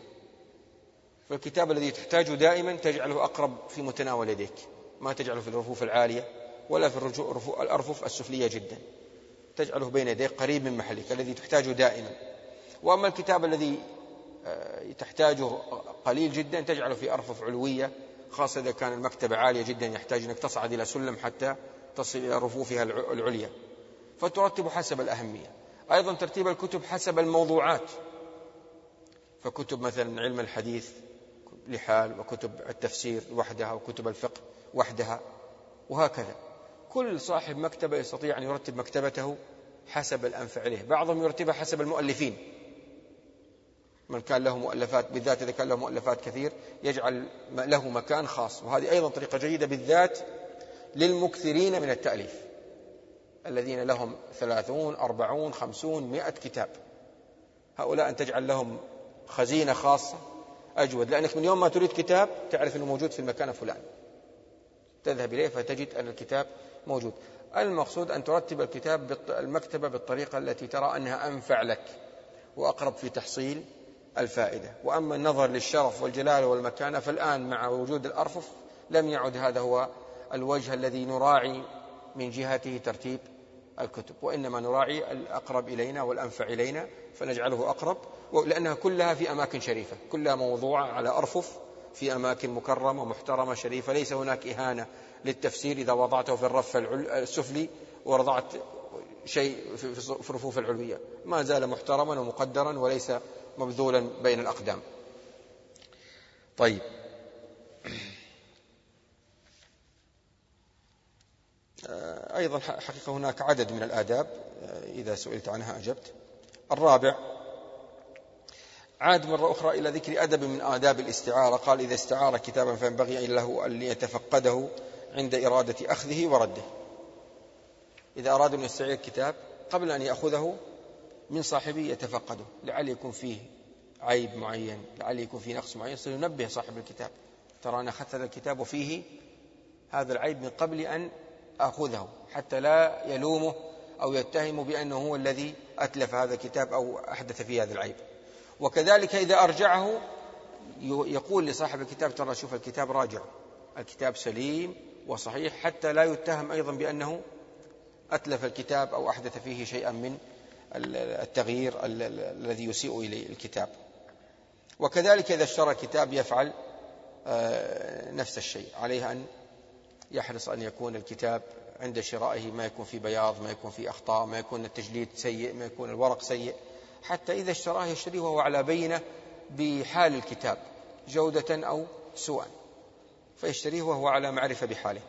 فالكتاب الذي تحتاجه دائما تجعله أقرب في متناول يديك ما تجعله في الرفوف العالية ولا في الأرفف السفلية جدا. تجعله بين يديك قريب من محلك الذي تحتاجه دائما. وأما الكتاب الذي آه، تحتاجه قليل جدا تجعله في أرفف علوية خاصة إذا كان المكتبة عالية جدا يحتاج أنك تصعد إلى سلم حتى تصل إلى رفوفها العليا. فترتب حسب الأهمية. أيضا ترتيب الكتب حسب الموضوعات. فكتب مثلا علم الحديث لحال وكتب التفسير وحدها وكتب الفقه وحدها وهكذا. كل صاحب مكتبة يستطيع أن يرتب مكتبته حسب الأنفع إليه. بعضهم يرتبها حسب المؤلفين. من كان له مؤلفات بالذات إذا كان له مؤلفات كثير يجعل له مكان خاص. وهذه أيضا طريقة جيدة بالذات للمكثرين من التأليف. الذين لهم ثلاثون أربعون خمسون مئة كتاب. هؤلاء أن تجعل لهم خزينة خاصة أجود. لأنك من يوم ما تريد كتاب تعرف أنه موجود في المكان الفلاني تذهب إليه فتجد أن الكتاب موجود. المقصود أن ترتب الكتاب المكتبة بالطريقة التي ترى أنها أنفع لك وأقرب في تحصيل. الفائدة. وأما النظر للشرف والجلال والمكانة فالآن مع وجود الأرفف لم يعد هذا هو الوجه الذي نراعي من جهته ترتيب الكتب. وإنما نراعي الأقرب إلينا والأنفع إلينا فنجعله أقرب. لأنها كلها في أماكن شريفة كلها موضوعة على أرفف في أماكن مكرمة محترمة شريفة. ليس هناك إهانة للتفسير إذا وضعته في الرف السفلي ووضعت شيء في رفوف العلوية. ما زال محترما ومقدرا وليس مبذولا بين الأقدام. طيب. آه، أيضا حقيقة هناك عدد من الآداب آه، إذا سئلت عنها أجبت. الرابع عاد مرة أخرى إلى ذكر أدب من آداب الاستعارة قال إذا استعار كتابا فينبغي له أن يتفقده عند إرادة أخذه ورده. إذا أراد أن يستعير كتاب قبل أن يأخذه من صاحبه يتفقده. لعل يكون فيه عيب معين لعل يكون فيه نقص معين. سينبه صاحب الكتاب. ترى أنا أخذت هذا الكتاب وفيه هذا العيب من قبل أن أخذه حتى لا يلومه أو يتهم بأنه هو الذي أتلف هذا الكتاب أو أحدث فيه هذا العيب. وكذلك إذا أرجعه يقول لصاحب الكتاب ترى شوف الكتاب راجع. الكتاب سليم وصحيح حتى لا يتهم أيضا بأنه أتلف الكتاب أو أحدث فيه شيئا من التغيير الذي يسيء إليه الكتاب. وكذلك إذا اشترى كتاب يفعل آه، نفس الشيء. عليه أن يحرص أن يكون الكتاب عند شرائه ما يكون فيه بياض ما يكون فيه أخطاء ما يكون التجليد سيء ما يكون الورق سيء. حتى إذا اشتراه يشتريه وهو على بينة بحال الكتاب جودة أو سوءا. فيشتريه وهو على معرفة بحاله.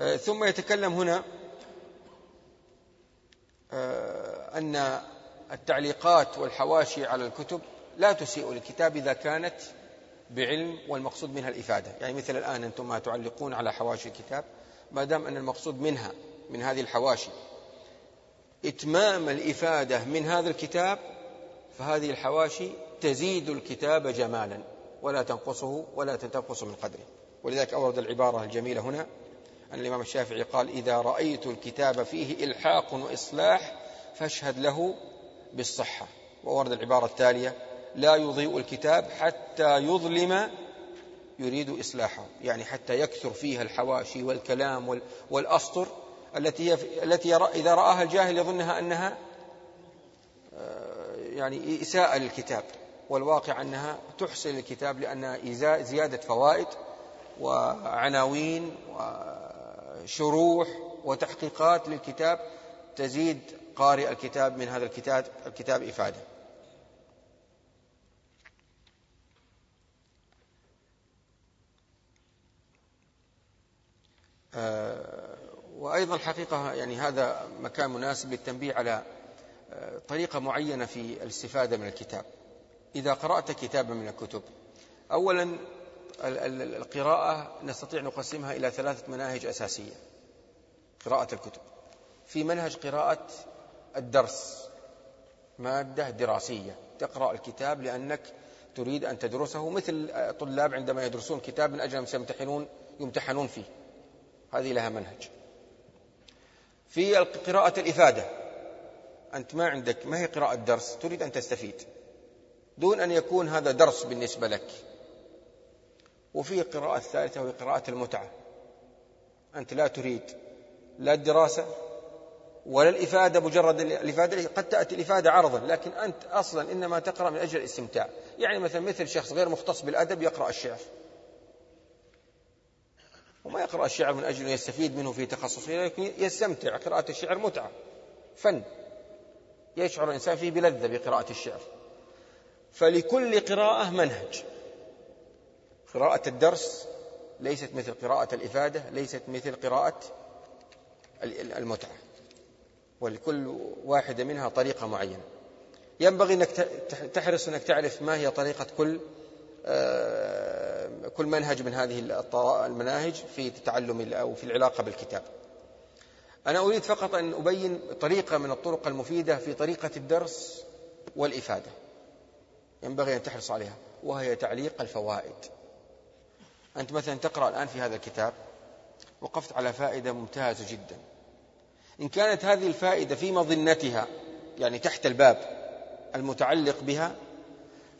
آه، ثم يتكلم هنا أن التعليقات والحواشي على الكتب لا تسيء للكتاب إذا كانت بعلم والمقصود منها الإفادة. يعني مثل الآن أنتم ما تعلقون على حواشي الكتاب ما دام أن المقصود منها من هذه الحواشي إتمام الإفادة من هذا الكتاب فهذه الحواشي تزيد الكتاب جمالا ولا تنقصه ولا تنقص من قدره. ولذلك أورد العبارة الجميلة هنا أن الإمام الشافعي قال إذا رأيت الكتاب فيه إلحاق وإصلاح فاشهد له بالصحة. وورد العبارة التالية لا يضيء الكتاب حتى يظلم يريد إصلاحه. يعني حتى يكثر فيها الحواشي والكلام والأسطر التي هي التي إذا رآها الجاهل يظنها أنها آه، يعني إساءة للكتاب. والواقع أنها تحسن الكتاب لأنها زيادة فوائد وعناوين وشروح وتحقيقات للكتاب تزيد قارئ الكتاب من هذا الكتاب الكتاب إفادة. آه، وأيضا الحقيقة يعني هذا مكان مناسب للتنبيه على آه، طريقة معينة في الاستفادة من الكتاب. إذا قرأت كتابا من الكتب أولا القراءة نستطيع نقسمها إلى ثلاثة مناهج أساسية. قراءة الكتب. في منهج قراءة الدرس مادة دراسية. تقرأ الكتاب لأنك تريد أن تدرسه مثل طلاب عندما يدرسون كتاب من أجل أن يمتحنون يمتحنون فيه. هذه لها منهج. في قراءة الإفادة. أنت ما عندك ما هي قراءة درس؟ تريد أن تستفيد. دون أن يكون هذا درس بالنسبة لك. وفي قراءة الثالثة وهي قراءة المتعة. أنت لا تريد لا الدراسة ولا الإفادة مجرد الإفادة قد تأتي الإفادة عرضا لكن أنت أصلا إنما تقرأ من أجل الاستمتاع. يعني مثلا مثل شخص غير مختص بالأدب يقرأ الشعر. وما يقرأ الشعر من أجل يستفيد منه في تخصصه لكن يستمتع. قراءة الشعر متعة. فن. يشعر الإنسان فيه بلذة بقراءة الشعر. فلكل قراءة منهج. قراءة الدرس ليست مثل قراءة الإفادة ليست مثل قراءة المتعة. ولكل واحدة منها طريقة معينة. ينبغي أنك تحرص أنك تعرف ما هي طريقة كل آه، كل منهج من هذه المناهج في تعلم أو في العلاقة بالكتاب. أنا أريد فقط أن أبين طريقة من الطرق المفيدة في طريقة الدرس والإفادة. ينبغي أن تحرص عليها وهي تعليق الفوائد. أنت مثلا تقرأ الآن في هذا الكتاب وقفت على فائدة ممتازة جدا. إن كانت هذه الفائدة في مظنتها يعني تحت الباب المتعلق بها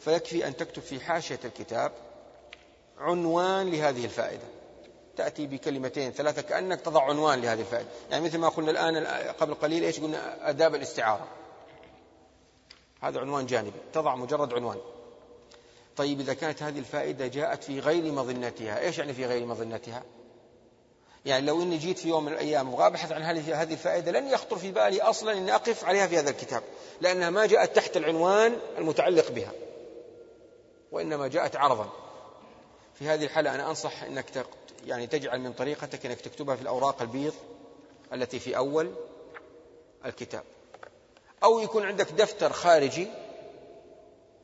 فيكفي أن تكتب في حاشية الكتاب عنوان لهذه الفائدة. تأتي بكلمتين ثلاثة كأنك تضع عنوان لهذه الفائدة. يعني مثل ما قلنا الآن قبل قليل إيش قلنا؟ أداب الاستعارة. هذا عنوان جانبي تضع مجرد عنوان. طيب إذا كانت هذه الفائدة جاءت في غير مظنتها إيش يعني في غير مظنتها؟ يعني لو إني جيت في يوم من الأيام وابغى ابحث عن هذه الفائدة لن يخطر في بالي أصلا إني أقف عليها في هذا الكتاب لأنها ما جاءت تحت العنوان المتعلق بها وإنما جاءت عرضا. في هذه الحالة أنا أنصح إنك يعني تجعل من طريقتك إنك تكتبها في الأوراق البيض التي في أول الكتاب. أو يكون عندك دفتر خارجي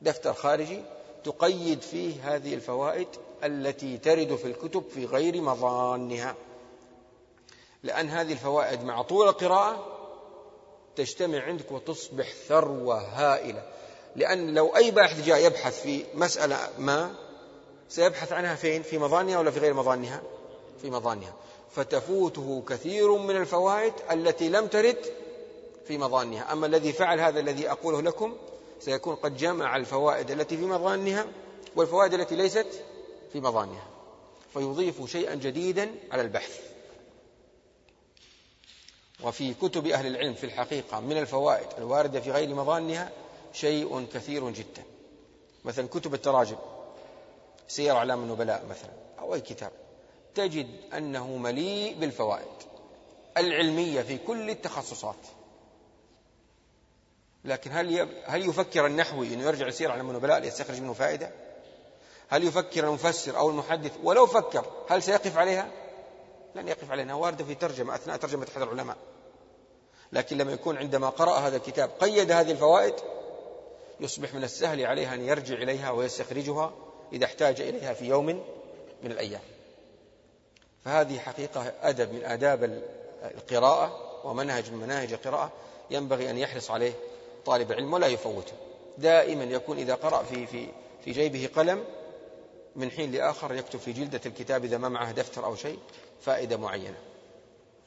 دفتر خارجي تقيد فيه هذه الفوائد التي ترد في الكتب في غير مظانها. لأن هذه الفوائد مع طول القراءة تجتمع عندك وتصبح ثروة هائلة. لأن لو أي باحث جاء يبحث في مسألة ما سيبحث عنها فين؟ في مظانها ولا في غير مظانها؟ في مظانها. فتفوته كثير من الفوائد التي لم ترد في مظانها. أما الذي فعل هذا الذي أقوله لكم سيكون قد جمع الفوائد التي في مظانها والفوائد التي ليست في مظانها فيضيف شيئا جديدا على البحث. وفي كتب أهل العلم في الحقيقة من الفوائد الواردة في غير مظانها شيء كثير جدا. مثلا كتب التراجم سير أعلام النبلاء مثلا أو أي كتاب تجد أنه مليء بالفوائد العلمية في كل التخصصات. لكن هل هل يفكر النحوي إنه يرجع يسير على النبلاء ليستخرج منه فائدة؟ هل يفكر المفسر أو المحدث ولو فكر هل سيقف عليها؟ لن يقف عليها واردة في ترجمة أثناء ترجمة أحد العلماء. لكن لما يكون عندما قرأ هذا الكتاب قيد هذه الفوائد يصبح من السهل عليه أن يرجع إليها ويستخرجها إذا احتاج إليها في يوم من الأيام فهذه حقيقة أدب من آداب القراءة ومنهج من مناهج القراءة ينبغي أن يحرص عليه طالب العلم ولا يفوته. دائما يكون إذا قرأ في, في, في جيبه قلم من حين لآخر يكتب في جلدة الكتاب إذا ما معه دفتر أو شيء فائدة معينة.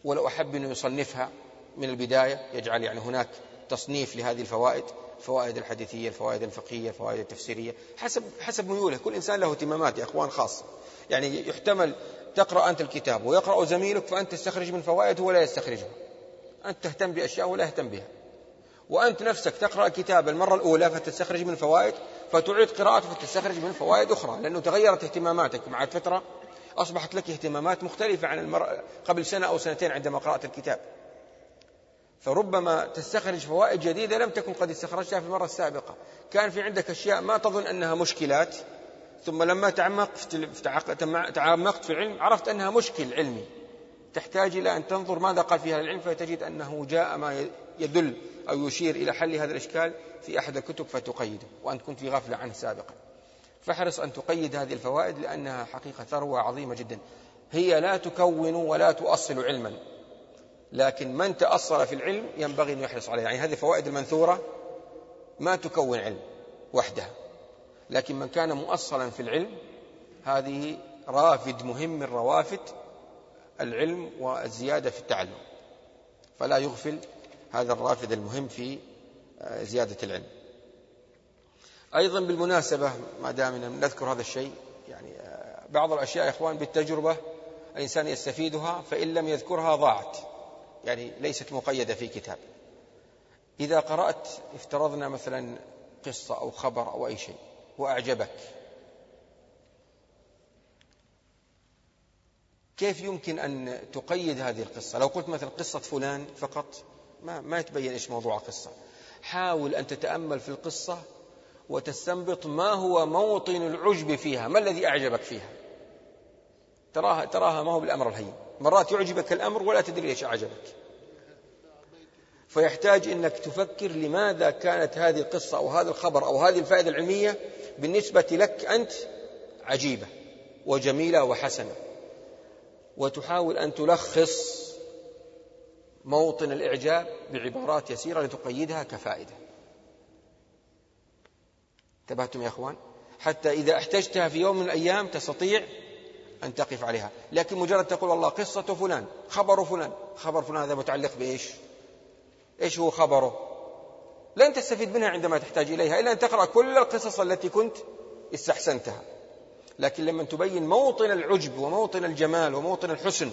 ولو أحب أنه يصنفها من البداية يجعل يعني هناك تصنيف لهذه الفوائد الفوائد الحديثية الفوائد الفقهية الفوائد التفسيرية حسب حسب ميوله. كل إنسان له اهتمامات يا أخوان خاصة. يعني يحتمل تقرأ أنت الكتاب ويقرأ زميلك فأنت تستخرج من فوائد هو لا يستخرجها. أنت تهتم بأشياء ولا يهتم بها. وأنت نفسك تقرأ الكتاب المرة الأولى فتستخرج من فوائد فتعيد قراءته فتستخرج من فوائد أخرى لأنه تغيرت اهتماماتك مع فترة أصبحت لك اهتمامات مختلفة عن المر... قبل سنة أو سنتين عندما قرأت الكتاب. فربما تستخرج فوائد جديدة لم تكن قد استخرجتها في المرة السابقة. كان في عندك أشياء ما تظن أنها مشكلات ثم لما تعمقت تعمقت في العلم عرفت أنها مشكل علمي. تحتاج إلى أن تنظر ماذا قال فيها العلم فتجد أنه جاء ما يدل أو يشير إلى حل هذا الإشكال في أحد الكتب فتقيده. وأنت كنت في غفلة عنه سابقا. فاحرص أن تقيد هذه الفوائد لأنها حقيقة ثروة عظيمة جدا. هي لا تكون ولا تؤصل علما. لكن من تأصل في العلم ينبغي أن يحرص عليه يعني هذه الفوائد المنثورة ما تكون علم وحدها. لكن من كان مؤصلا في العلم هذه رافد مهم من روافد العلم والزيادة في التعلم. فلا يغفل هذا الرافد المهم في آه، زيادة العلم. أيضا بالمناسبة ما دامنا نذكر هذا الشيء يعني آه، بعض الأشياء يا إخوان بالتجربة الإنسان يستفيدها فإن لم يذكرها ضاعت. يعني ليست مقيدة في كتاب. إذا قرأت افترضنا مثلا قصة أو خبر أو أي شيء وأعجبك كيف يمكن أن تقيد هذه القصة؟ لو قلت مثلا قصة فلان فقط ما, ما يتبين إيش موضوع القصة حاول أن تتأمل في القصة وتستنبط ما هو موطن العجب فيها ما الذي أعجبك فيها؟ تراها, تراها ما هو بالأمر الهين. مرات يعجبك الأمر ولا تدري إيش أعجبك. فيحتاج أنك تفكر لماذا كانت هذه القصة أو هذا الخبر أو هذه الفائدة العلمية بالنسبة لك أنت عجيبة وجميلة وحسنة. وتحاول أن تلخص موطن الإعجاب بعبارات يسيرة لتقيدها كفائدة. انتبهتم يا أخوان؟ حتى إذا احتجتها في يوم من الأيام تستطيع أن تقف عليها. لكن مجرد تقول والله قصة فلان خبر فلان. خبر فلان هذا متعلق بإيش؟ إيش هو خبره؟ لن تستفيد منها عندما تحتاج إليها إلا أن تقرأ كل القصص التي كنت استحسنتها. لكن لما تبين موطن العجب وموطن الجمال وموطن الحسن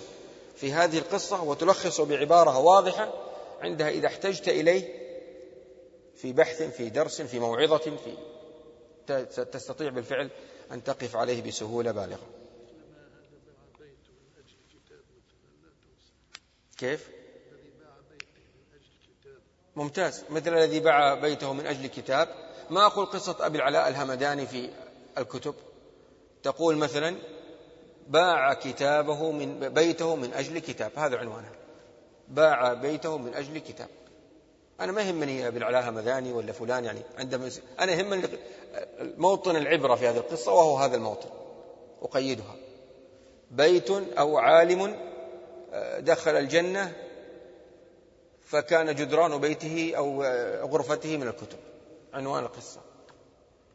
في هذه القصة وتلخصه بعبارة واضحة عندها إذا احتجت إليه في بحث في درس في موعظة في تستطيع بالفعل أن تقف عليه بسهولة بالغة. كيف؟ ممتاز. مثل الذي باع بيته من أجل كتاب. ما أقول قصة أبي العلاء الهمداني في الكتب؟ تقول مثلا باع كتابه من بيته من أجل كتاب هذا عنوانها باع بيته من أجل كتاب. أنا ما يهمني ابن العلاء الهمداني ولا فلان يعني عندما أنا يهمني موطن العبرة في هذه القصة وهو هذا الموطن. أقيدها. بيت أو عالم آه، دخل الجنة فكان جدران بيته أو آه، غرفته من الكتب. عنوان القصة.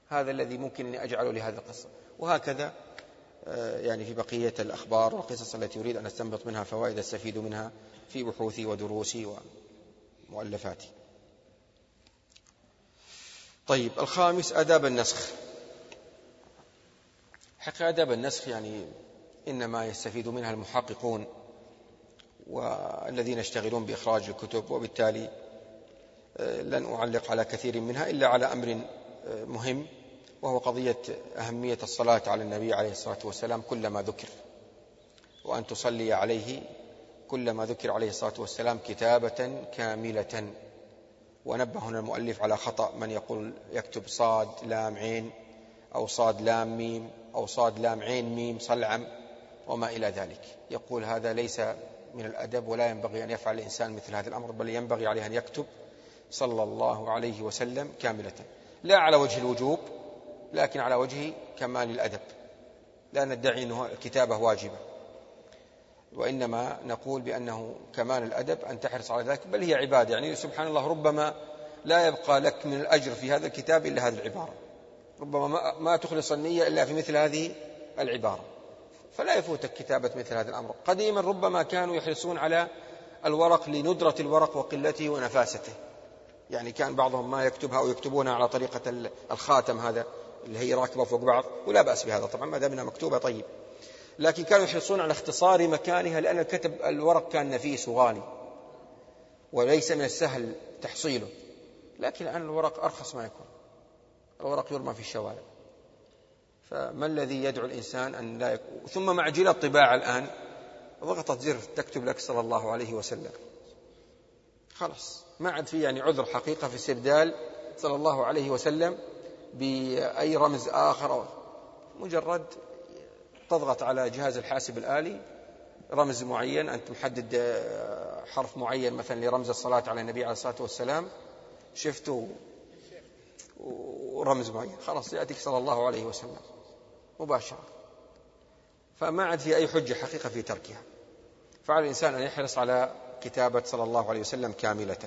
هذا الذي ممكن أن أجعله لهذه القصة. وهكذا آه، يعني في بقية الأخبار والقصص التي أريد أن أستنبط منها فوائد أستفيد منها في بحوثي ودروسي ومؤلفاتي. طيب الخامس أداب النسخ. حقيقة أداب النسخ يعني إنما يستفيد منها المحققون والذين يشتغلون بإخراج الكتب وبالتالي آه، لن أعلق على كثير منها إلا على أمر آه، مهم. وهو قضية أهمية الصلاة على النبي عليه الصلاة والسلام كلما ذكر. وأن تصلي عليه كلما ذكر عليه الصلاة والسلام كتابة كاملة. ونبه هنا المؤلف على خطأ من يقول يكتب صاد لام عين أو صاد لام ميم أو صاد لام عين ميم صلعم وما إلى ذلك. يقول هذا ليس من الأدب ولا ينبغي أن يفعل الإنسان مثل هذا الأمر بل ينبغي عليه أن يكتب صلى الله عليه وسلم كاملة. لا على وجه الوجوب لكن على وجه كمال الأدب. لا ندعي أنه الكتابة واجبة. وإنما نقول بأنه كمال الأدب أن تحرص على ذلك. بل هي عبادة. يعني سبحان الله ربما لا يبقى لك من الأجر في هذا الكتاب إلا هذه العبارة. ربما ما تخلص النية إلا في مثل هذه العبارة. فلا يفوتك كتابة مثل هذا الأمر. قديما ربما كانوا يحرصون على الورق لندرة الورق وقلته ونفاسته. يعني كان بعضهم ما يكتبها أو يكتبونها على طريقة الخاتم هذا. اللي هي راكبة فوق بعض ولا بأس بهذا طبعا ما دام مكتوبة طيب. لكن كانوا يحرصون على اختصار مكانها لأن الكتب الورق كان نفيس وغالي وليس من السهل تحصيله. لكن الآن الورق أرخص ما يكون. الورق يرمى في الشوارع. فما الذي يدعو الإنسان أن لا يكون ثم مع جيل الطباعة الآن ضغطت زر تكتب لك صلى الله عليه وسلم. خلاص. ما عاد في يعني عذر حقيقة في استبدال صلى الله عليه وسلم. بأي رمز آخر. مجرد تضغط على جهاز الحاسب الآلي رمز معين. أنت محدد آه، حرف معين مثلا لرمز الصلاة على النبي عليه الصلاة والسلام. شفته ورمز معين. خلاص يأتيك صلى الله عليه وسلم مباشرة. فما عاد في أي حجة حقيقة في تركها. فعلى الإنسان أن يحرص على كتابة صلى الله عليه وسلم كاملة.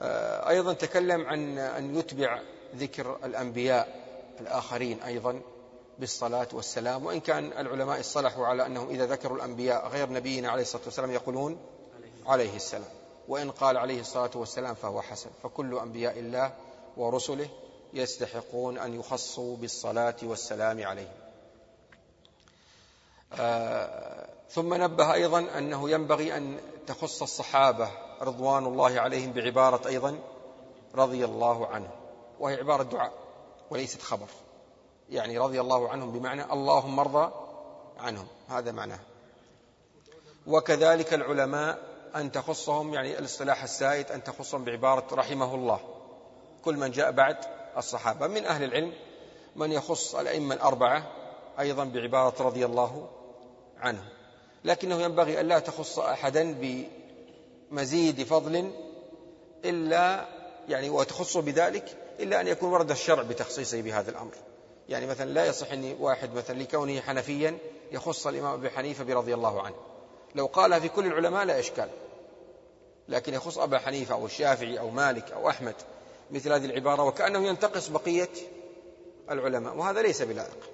آه، أيضا تكلم عن أن يتبع ذكر الأنبياء الآخرين أيضا بالصلاة والسلام وإن كان العلماء اصطلحوا على أنهم إذا ذكروا الأنبياء غير نبينا عليه الصلاة والسلام يقولون عليه السلام وإن قال عليه الصلاة والسلام فهو حسن. فكل أنبياء الله ورسله يستحقون أن يخصوا بالصلاة والسلام عليهم. آه ثم نبه أيضا أنه ينبغي أن تخص الصحابة رضوان الله عليهم بعبارة أيضا رضي الله عنه وهي عبارة دعاء وليست خبر. يعني رضي الله عنهم بمعنى اللهم ارضى عنهم. هذا معناه. وكذلك العلماء أن تخصهم يعني الاصطلاح السائد أن تخصهم بعبارة رحمه الله. كل من جاء بعد الصحابة. من أهل العلم من يخص الأئمة الأربعة أيضا بعبارة رضي الله عنه لكنه ينبغي أن لا تخص أحدا بمزيد فضل إلا يعني وتخصه بذلك إلا أن يكون ورد الشرع بتخصيصه بهذا الأمر. يعني مثلا لا يصح أن واحد مثلا لكونه حنفيا يخص الإمام أبي حنيفة برضي الله عنه. لو قالها في كل العلماء لا إشكال. لكن يخص أبا حنيفة أو الشافعي أو مالك أو أحمد مثل هذه العبارة وكأنه ينتقص بقية العلماء. وهذا ليس بلائق.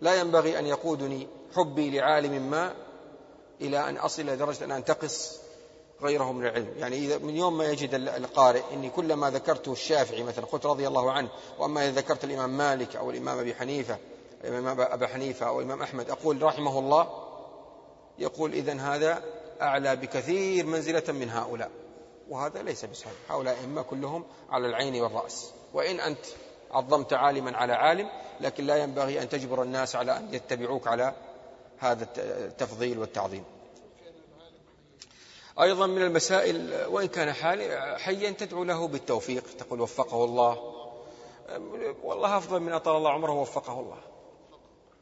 لا ينبغي أن يقودني حبي لعالم ما إلى أن أصل إلى درجة أن أنتقص غيره من العلم. يعني إذا من يوم ما يجد القارئ إني كلما ذكرته الشافعي مثلا قلت رضي الله عنه وأما إذا ذكرت الإمام مالك أو الإمام أبي حنيفة الإمام أبا حنيفة أو الإمام أحمد أقول رحمه الله يقول إذا هذا أعلى بكثير منزلة من هؤلاء. وهذا ليس بصحيح هؤلاء إما كلهم على العين والرأس. وإن أنت عظمت عالما على عالم لكن لا ينبغي أن تجبر الناس على أن يتبعوك على هذا التفضيل والتعظيم. أيضا من المسائل وإن كان حيا تدعو له بالتوفيق تقول وفقه الله. والله أفضل من أطال الله عمره وفقه الله.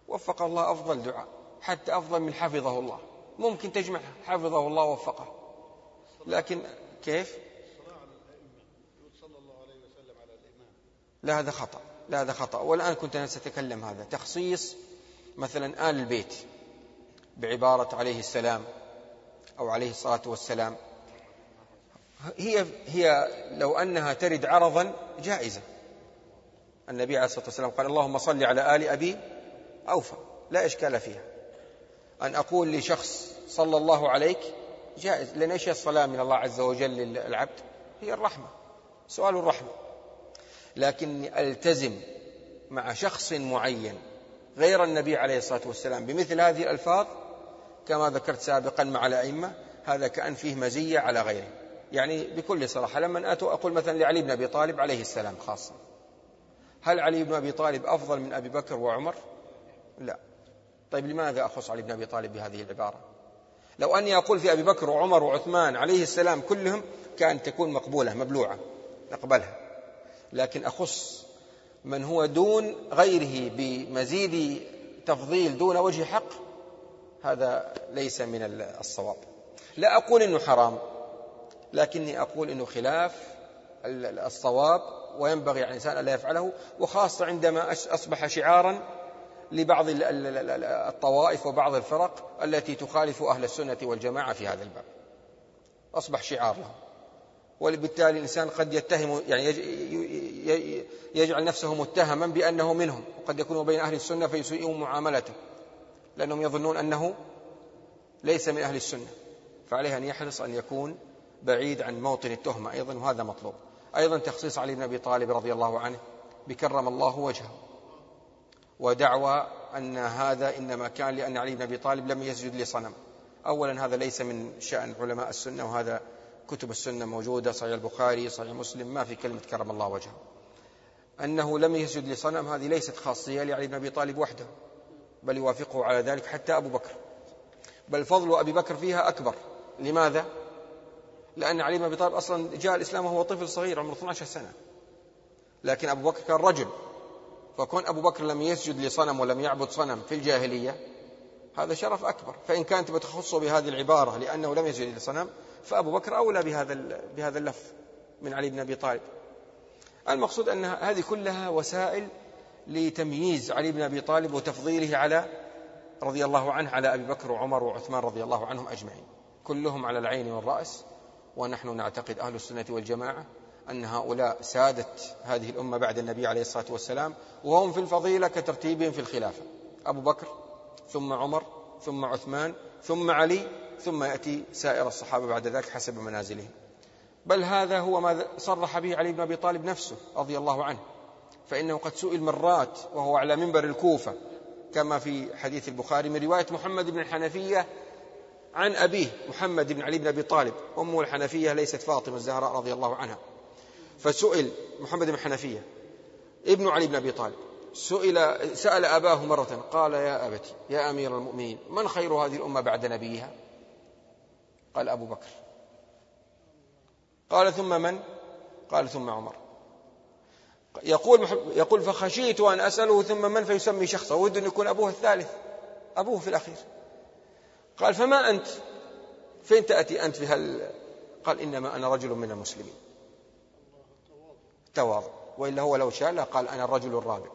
وفقه الله أفضل دعاء حتى أفضل من حفظه الله. ممكن تجمع حفظه الله ووفقه. لكن كيف؟ لا هذا خطأ. لا هذا خطأ. والآن كنت أنا سأتكلم هذا. تخصيص مثلا آل البيت بعبارة عليه السلام. أو عليه الصلاة والسلام. هي هي لو أنها ترد عرضا جائزة. النبي عليه الصلاة والسلام قال اللهم صل على آل أبي أوفى. لا إشكال فيها. أن أقول لشخص صلى الله عليك جائز. لأن إيش الصلاة من الله عز وجل للعبد؟ هي الرحمة. سؤال الرحمة. لكني ألتزم مع شخص معين غير النبي عليه الصلاة والسلام بمثل هذه الألفاظ كما ذكرت سابقا مع الأئمة هذا كأن فيه مزية على غيره. يعني بكل صراحة لما أتوا أقول مثلا لعلي بن أبي طالب عليه السلام خاصة هل علي بن أبي طالب أفضل من أبي بكر وعمر؟ لا. طيب لماذا أخص علي بن أبي طالب بهذه العبارة؟ لو أني أقول في أبي بكر وعمر وعثمان عليه السلام كلهم كان تكون مقبولة مبلوعة نقبلها. لكن أخص من هو دون غيره بمزيد تفضيل دون وجه حق هذا ليس من الصواب. لا أقول إنه حرام لكني أقول إنه خلاف الصواب وينبغي على الإنسان ألا يفعله وخاصة عندما أصبح شعارا لبعض الطوائف وبعض الفرق التي تخالف أهل السنة والجماعة في هذا الباب. أصبح شعار لهم. وبالتالي الإنسان قد يتهم يعني يجعل نفسه متهما بأنه منهم وقد يكون بين أهل السنة فيسيئون معاملته. لأنهم يظنون أنه ليس من أهل السنة. فعليه أن يحرص أن يكون بعيد عن موطن التهمة. أيضا وهذا مطلوب. أيضا تخصيص علي بن أبي طالب رضي الله عنه بكرم الله وجهه ودعوى أن هذا إنما كان لأن علي بن أبي طالب لم يسجد لصنم. أولا هذا ليس من شأن علماء السنة وهذا كتب السنة موجودة صحيح البخاري صحيح مسلم ما في كلمة كرم الله وجهه. أنه لم يسجد لصنم هذه ليست خاصية لعلي بن أبي طالب وحده. بل يوافقه على ذلك حتى أبو بكر. بل فضل أبي بكر فيها أكبر. لماذا؟ لأن علي بن أبي طالب أصلا جاء الإسلام وهو طفل صغير عمره 12 سنة. لكن أبو بكر كان رجل. فكون أبو بكر لم يسجد لصنم ولم يعبد صنم في الجاهلية هذا شرف أكبر. فإن كانت بتخصه بهذه العبارة لأنه لم يسجد لصنم فأبو بكر أولى بهذا بهذا اللفظ من علي بن أبي طالب. المقصود أن هذه كلها وسائل لتمييز علي بن أبي طالب وتفضيله على رضي الله عنه على أبي بكر وعمر وعثمان رضي الله عنهم أجمعين. كلهم على العين والرأس. ونحن نعتقد أهل السنة والجماعة أن هؤلاء سادة هذه الأمة بعد النبي عليه الصلاة والسلام وهم في الفضيلة كترتيبهم في الخلافة. أبو بكر ثم عمر ثم عثمان ثم علي ثم يأتي سائر الصحابة بعد ذلك حسب منازلهم. بل هذا هو ما صرح به علي بن أبي طالب نفسه رضي الله عنه. فإنه قد سئل مرات وهو على منبر الكوفة كما في حديث البخاري من رواية محمد بن الحنفية عن أبيه محمد بن علي بن أبي طالب أمه الحنفية ليست فاطمة الزهراء رضي الله عنها. فسئل محمد بن الحنفية ابن علي بن أبي طالب سئل سأل أباه مرة قال يا أبتي يا أمير المؤمنين من خير هذه الأمة بعد نبيها؟ قال أبو بكر. قال ثم من؟ قال ثم عمر. يقول يقول فخشيت أن أسأله ثم من فيسمي شخصا ود أن يكون أبوه الثالث. أبوه في الأخير. قال فما أنت؟ فين تأتي أنت في هال قال إنما أنا رجل من المسلمين. تواضع. وإلا هو لو شاء قال أنا الرجل الرابع.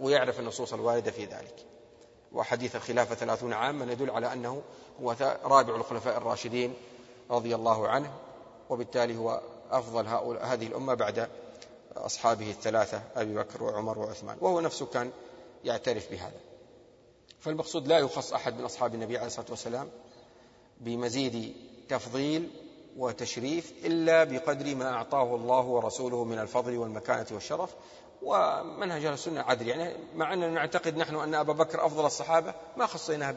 ويعرف النصوص الواردة في ذلك. وحديث الخلافة ثلاثون عاما يدل على أنه هو رابع الخلفاء الراشدين رضي الله عنه. وبالتالي هو أفضل هذه الأمة بعد أصحابه الثلاثة أبي بكر وعمر وعثمان وهو نفسه كان يعترف بهذا. فالمقصود لا يخص أحد من أصحاب النبي عليه الصلاة والسلام بمزيد تفضيل وتشريف إلا بقدر ما أعطاه الله ورسوله من الفضل والمكانة والشرف ومنهج السنة عدل. يعني مع أننا نعتقد نحن أن أبا بكر أفضل الصحابة ما خصيناها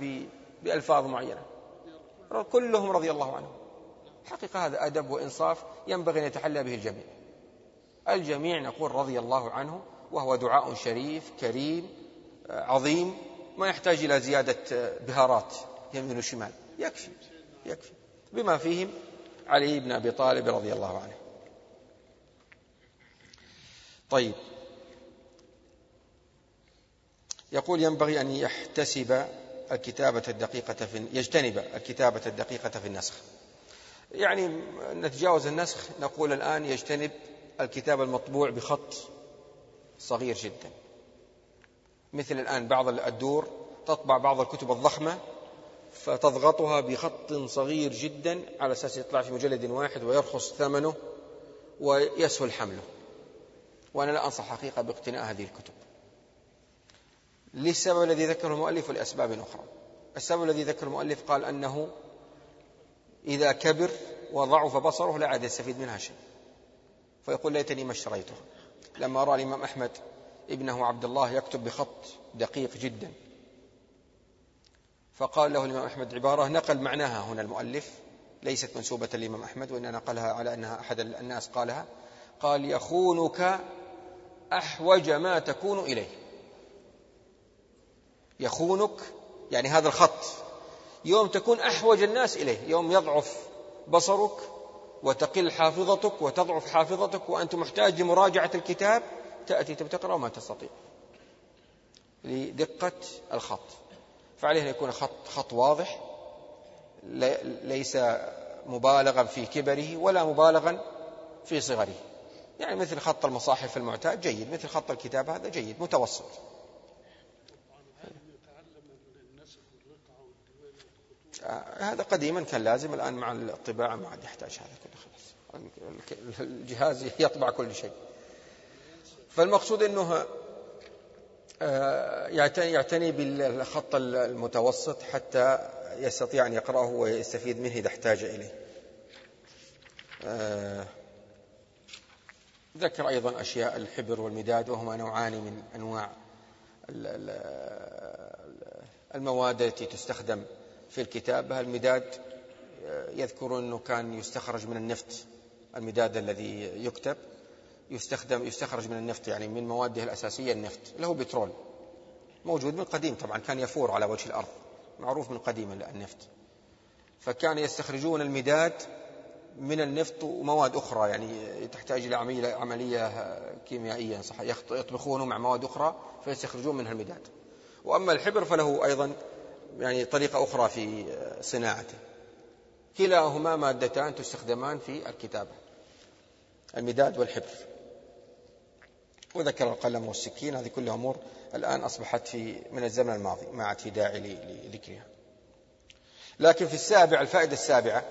بألفاظ معينة. كلهم رضي الله عنهم. حقيقة هذا أدب وإنصاف ينبغي أن يتحلى به الجميع. الجميع نقول رضي الله عنه وهو دعاء شريف كريم عظيم ما يحتاج إلى زيادة بهارات يمين وشمال. يكفي يكفي. بما فيهم علي بن أبي طالب رضي الله عنه. طيب. يقول ينبغي أن يحتسب الكتابة الدقيقة في يجتنب الكتابة الدقيقة في النسخ. يعني نتجاوز النسخ نقول الآن يجتنب الكتاب المطبوع بخط صغير جدا. مثل الآن بعض الدور تطبع بعض الكتب الضخمة فتضغطها بخط صغير جدا على أساس يطلع في مجلد واحد ويرخص ثمنه ويسهل حمله. وأنا لا أنصح حقيقة باقتناء هذه الكتب. للسبب الذي ذكره المؤلف ولأسباب أخرى. السبب الذي ذكر المؤلف قال أنه إذا كبر وضعف بصره لا عاد يستفيد منها شيء. فيقول ليتني ما اشتريتها لما رأى الإمام أحمد ابنه عبد الله يكتب بخط دقيق جدا. فقال له الإمام أحمد عبارة نقل معناها هنا المؤلف ليست منسوبة للإمام أحمد وإن نقلها على أنها أحد الناس قالها. قال يخونك أحوج ما تكون إليه. يخونك يعني هذا الخط. يوم تكون أحوج الناس إليه يوم يضعف بصرك وتقل حافظتك وتضعف حافظتك وأنت محتاج لمراجعة الكتاب تأتي تقرأ وما تستطيع. لدقة الخط. فعليه أن يكون خط خط واضح ليس مبالغا في كبره ولا مبالغا في صغره. يعني مثل خط المصاحف المعتاد جيد مثل خط الكتاب هذا جيد متوسط. هذا قديما كان لازم الآن مع الطباعة ما عاد يحتاج هذا كله خلاص. الجهاز يطبع كل شيء. فالمقصود أنه آه، يعتني بالخط المتوسط حتى يستطيع أن يقرأه ويستفيد منه إذا احتاج إليه. آه، ذكر أيضا أشياء الحبر والمداد وهما نوعان من أنواع المواد التي تستخدم في الكتابة المداد آه، يذكر أنه كان يستخرج من النفط المداد الذي يكتب يستخدم يستخرج من النفط يعني من مواده الأساسية النفط له بترول. موجود من قديم طبعا كان يفور على وجه الأرض معروف من قديم النفط. فكان يستخرجون المداد من النفط ومواد أخرى يعني تحتاج إلى عملية, عملية كيميائية صح يطبخونه مع مواد أخرى فيستخرجون منها المداد. وأما الحبر فله أيضا يعني طريقة أخرى في صناعته. كلاهما مادتان تستخدمان في الكتابة المداد والحبر وذكر القلم والسكين هذه كلها أمور الآن أصبحت في من الزمن الماضي ما عاد في داعي لذكرها. لكن في السابع الفائدة السابعة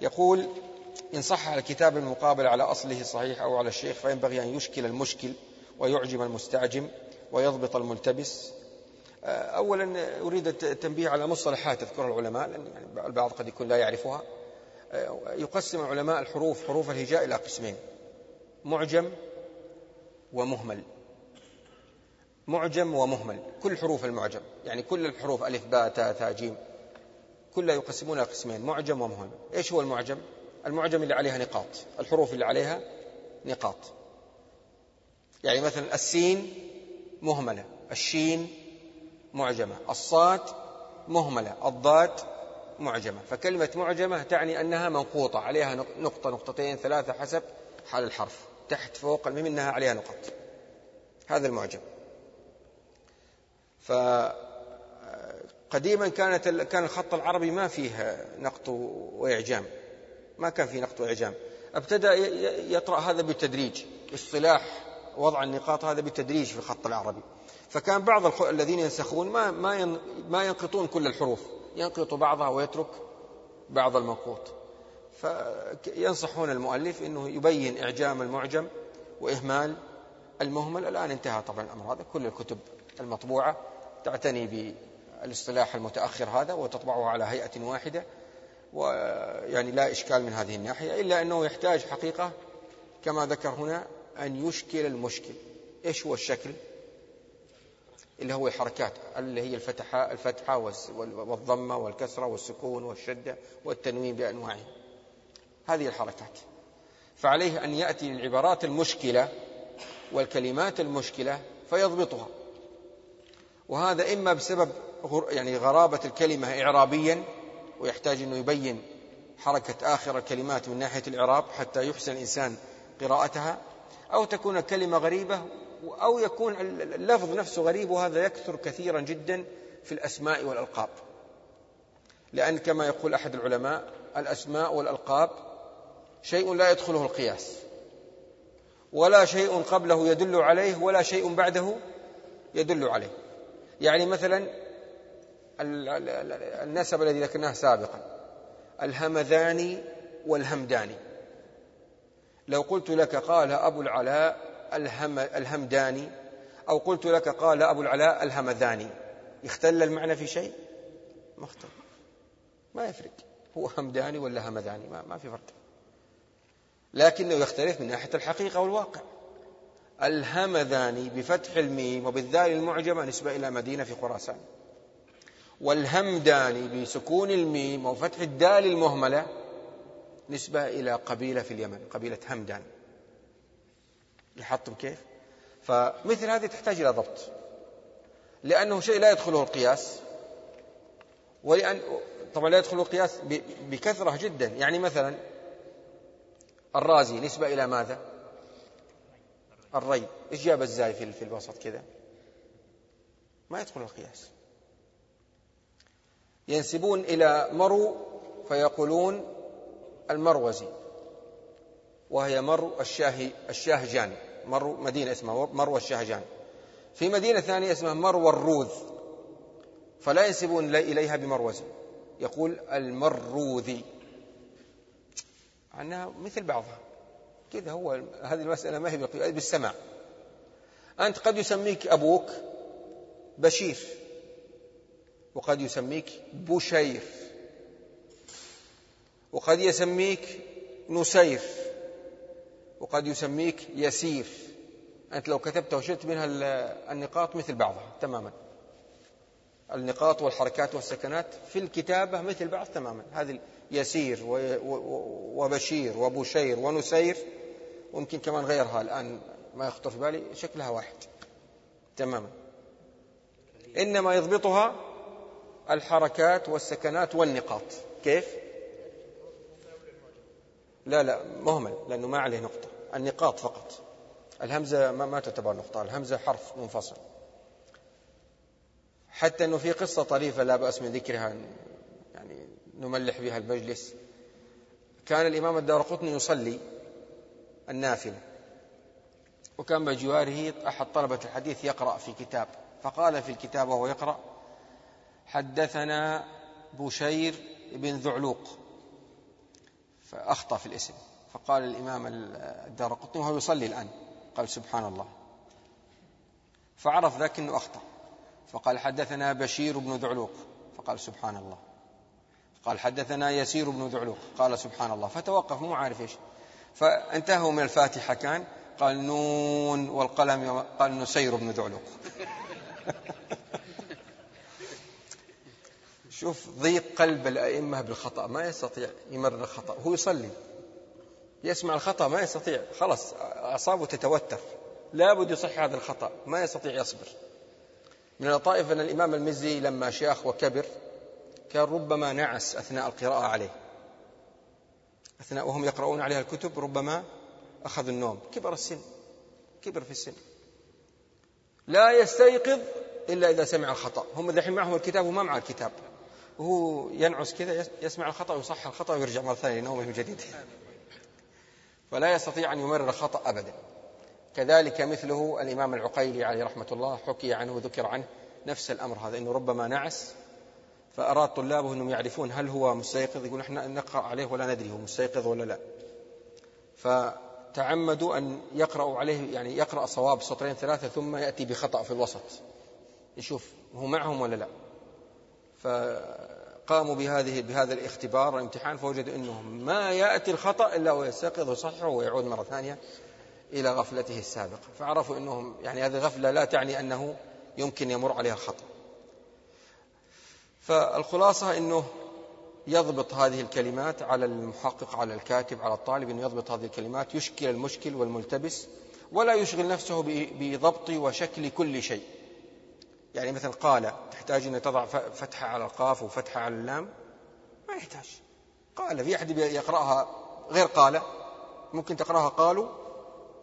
يقول إن صح الكتاب المقابل على أصله الصحيح أو على الشيخ فينبغي أن يشكل المشكل ويعجم المستعجم ويضبط الملتبس أولا أريد التنبيه على مصطلحات تذكرها العلماء لأن يعني البعض قد يكون لا يعرفها. يقسم علماء الحروف حروف الهجاء إلى قسمين. معجم ومهمل. معجم ومهمل. كل حروف المعجم. يعني كل الحروف ألف باء تاء ثاء جيم. كلها يقسمونها قسمين. معجم ومهمل. إيش هو المعجم؟ المعجم اللي عليها نقاط. الحروف اللي عليها نقاط. يعني مثلا السين مهملة الشين معجمة. الصاد مهملة الضاد معجمة. فكلمة معجمة تعني أنها منقوطة عليها نقطة نقطتين ثلاثة حسب حال الحرف. تحت فوق المهم أنها عليها نقط هذا المعجم. فقديما كانت كان الخط العربي ما فيه نقط وإعجام. ما كان فيه نقط وإعجام. ابتدأ يطرأ هذا بالتدريج اصطلاح وضع النقاط هذا بالتدريج في الخط العربي. فكان بعض الذين ينسخون ما ما ما ينقطون كل الحروف. ينقط بعضها ويترك بعض المنقوط. فينصحون المؤلف إنه يبين إعجام المعجم وإهمال المهمل. الآن انتهى طبعا الامر هذا كل الكتب المطبوعة تعتني بالاصطلاح المتأخر هذا وتطبعه على هيئة واحدة. ويعني لا إشكال من هذه الناحية إلا أنه يحتاج حقيقة كما ذكر هنا أن يشكل المشكل. إيش هو الشكل؟ اللي هو الحركات اللي هي الفتحة, الفتحة والضمة والكسرة والسكون والشدة والتنوين بأنواعه. هذه الحركات. فعليه أن يأتي للعبارات المشكلة والكلمات المشكلة فيضبطها. وهذا إما بسبب يعني غرابة الكلمة إعرابيا ويحتاج أنه يبين حركة آخر الكلمات من ناحية الإعراب حتى يحسن الإنسان قراءتها أو تكون كلمة غريبة أو يكون اللفظ نفسه غريب وهذا يكثر كثيرا جدا في الأسماء والألقاب. لأن كما يقول أحد العلماء الأسماء والألقاب شيء لا يدخله القياس. ولا شيء قبله يدل عليه ولا شيء بعده يدل عليه. يعني مثلا النسب الذي ذكرناه سابقا. الهمذاني والهمداني. لو قلت لك قال أبو العلاء الهم الهمداني أو قلت لك قال أبو العلاء الهمذاني. اختل المعنى في شيء؟ ما اختل. ما يفرق. هو همداني ولا همذاني؟ ما, ما في فرق. لكنه يختلف من ناحية الحقيقة والواقع. الهمذاني بفتح الميم وبالذال المعجمة نسبة إلى مدينة في خراسان. والهمداني بسكون الميم وفتح الدال المهملة نسبة إلى قبيلة في اليمن قبيلة همدان. لاحظتم كيف؟ فمثل هذه تحتاج إلى ضبط. لأنه شيء لا يدخله القياس. ولأن طبعا لا يدخله القياس بكثرة جدا. يعني مثلا الرازي نسبة إلى ماذا؟ الري. إيش جاب الزاي في الوسط كذا؟ ما يدخل القياس. ينسبون إلى مرو فيقولون المروزي. وهي مرو الشاهي الشاهجان مرو مدينة اسمها مرو الشاهجان في مدينة ثانية اسمها مرو الروذ. فلا ينسبون إليها بمروزي يقول المروذي. عنها مثل بعضها. كذا هو هذه المسألة ما هي بالسمع أنت قد يسميك أبوك بشير. وقد يسميك بشير. وقد يسميك نسير. وقد يسميك يسير. أنت لو كتبت وشلت منها النقاط مثل بعضها تماما. النقاط والحركات والسكنات في الكتابة مثل بعض تماما. هذه يسير وبشير وبشير ونسير. ويمكن كمان غيرها الآن ما يخطر في بالي شكلها واحد. تماما. إنما يضبطها الحركات والسكنات والنقاط. كيف؟ لا لا مهمل لأنه ما عليه نقطة. النقاط فقط. الهمزة ما, تعتبر نقطة الهمزة حرف منفصل. حتى أنه في قصة طريفة لا بأس من ذكرها يعني نملح بها المجلس. كان الإمام الدار قطني يصلي النافلة وكان بجواره أحد طلبة الحديث يقرأ في كتاب فقال في الكتاب وهو يقرأ حدثنا بشير بن ذعلوق. فأخطأ في الاسم. فقال الإمام الدار قطني وهو يصلي الآن. قال سبحان الله. فعرف ذاك أنه أخطأ. فقال حدثنا بشير بن ذعلوق. فقال سبحان الله. قال حدثنا يسير بن ذعلوق. قال سبحان الله. فتوقف مو عارف إيش. فانتهوا من الفاتحة كان. قال نون والقلم قال نسير بن ذعلوق. شوف ضيق قلب الأئمة بالخطأ. ما يستطيع يمرر الخطأ. هو يصلي. يسمع الخطأ ما يستطيع. خلاص أعصابه تتوتر. لابد يصح هذا الخطأ. ما يستطيع يصبر. من اللطائف أن الإمام المزي لما شاخ وكبر كان ربما نعس أثناء القراءة عليه. أثناء وهم يقرؤون عليها الكتب ربما أخذ النوم. كبر السن. كبر في السن. لا يستيقظ إلا إذا سمع الخطأ. هم الحين معهم الكتاب وما مع الكتاب. وهو ينعس كذا يسمع الخطأ ويصح الخطأ ويرجع مرة ثانية لنومه من جديد فلا يستطيع أن يمرر الخطأ أبدا. كذلك مثله الإمام العقيلي عليه رحمة الله حكي عنه وذكر عنه نفس الأمر هذا أنه ربما نعس فأراد طلابه أنهم يعرفون هل هو مستيقظ يقول نحن نقرأ عليه ولا ندري هو مستيقظ ولا لا. فتعمدوا أن يقرأوا عليه يعني يقرأ صواب سطرين ثلاثة ثم يأتي بخطأ في الوسط. يشوف هو معهم ولا لا. فقاموا بهذه بهذا الاختبار والامتحان فوجدوا إنه ما يأتي الخطأ إلا ويستيقظ ويصحح ويعود مرة ثانية إلى غفلته السابقة. فعرفوا انهم يعني هذه غفله لا تعني أنه يمكن يمر عليها الخطأ. فالخلاصة إنه يضبط هذه الكلمات على المحقق على الكاتب على الطالب إنه يضبط هذه الكلمات يشكل المشكل والملتبس ولا يشغل نفسه بضبط وشكل كل شيء. يعني مثل قال تحتاج أن تضع فتحة على القاف وفتحة على اللام؟ ما يحتاج. قال في أحد يقرأها غير قال ممكن تقرأها قالوا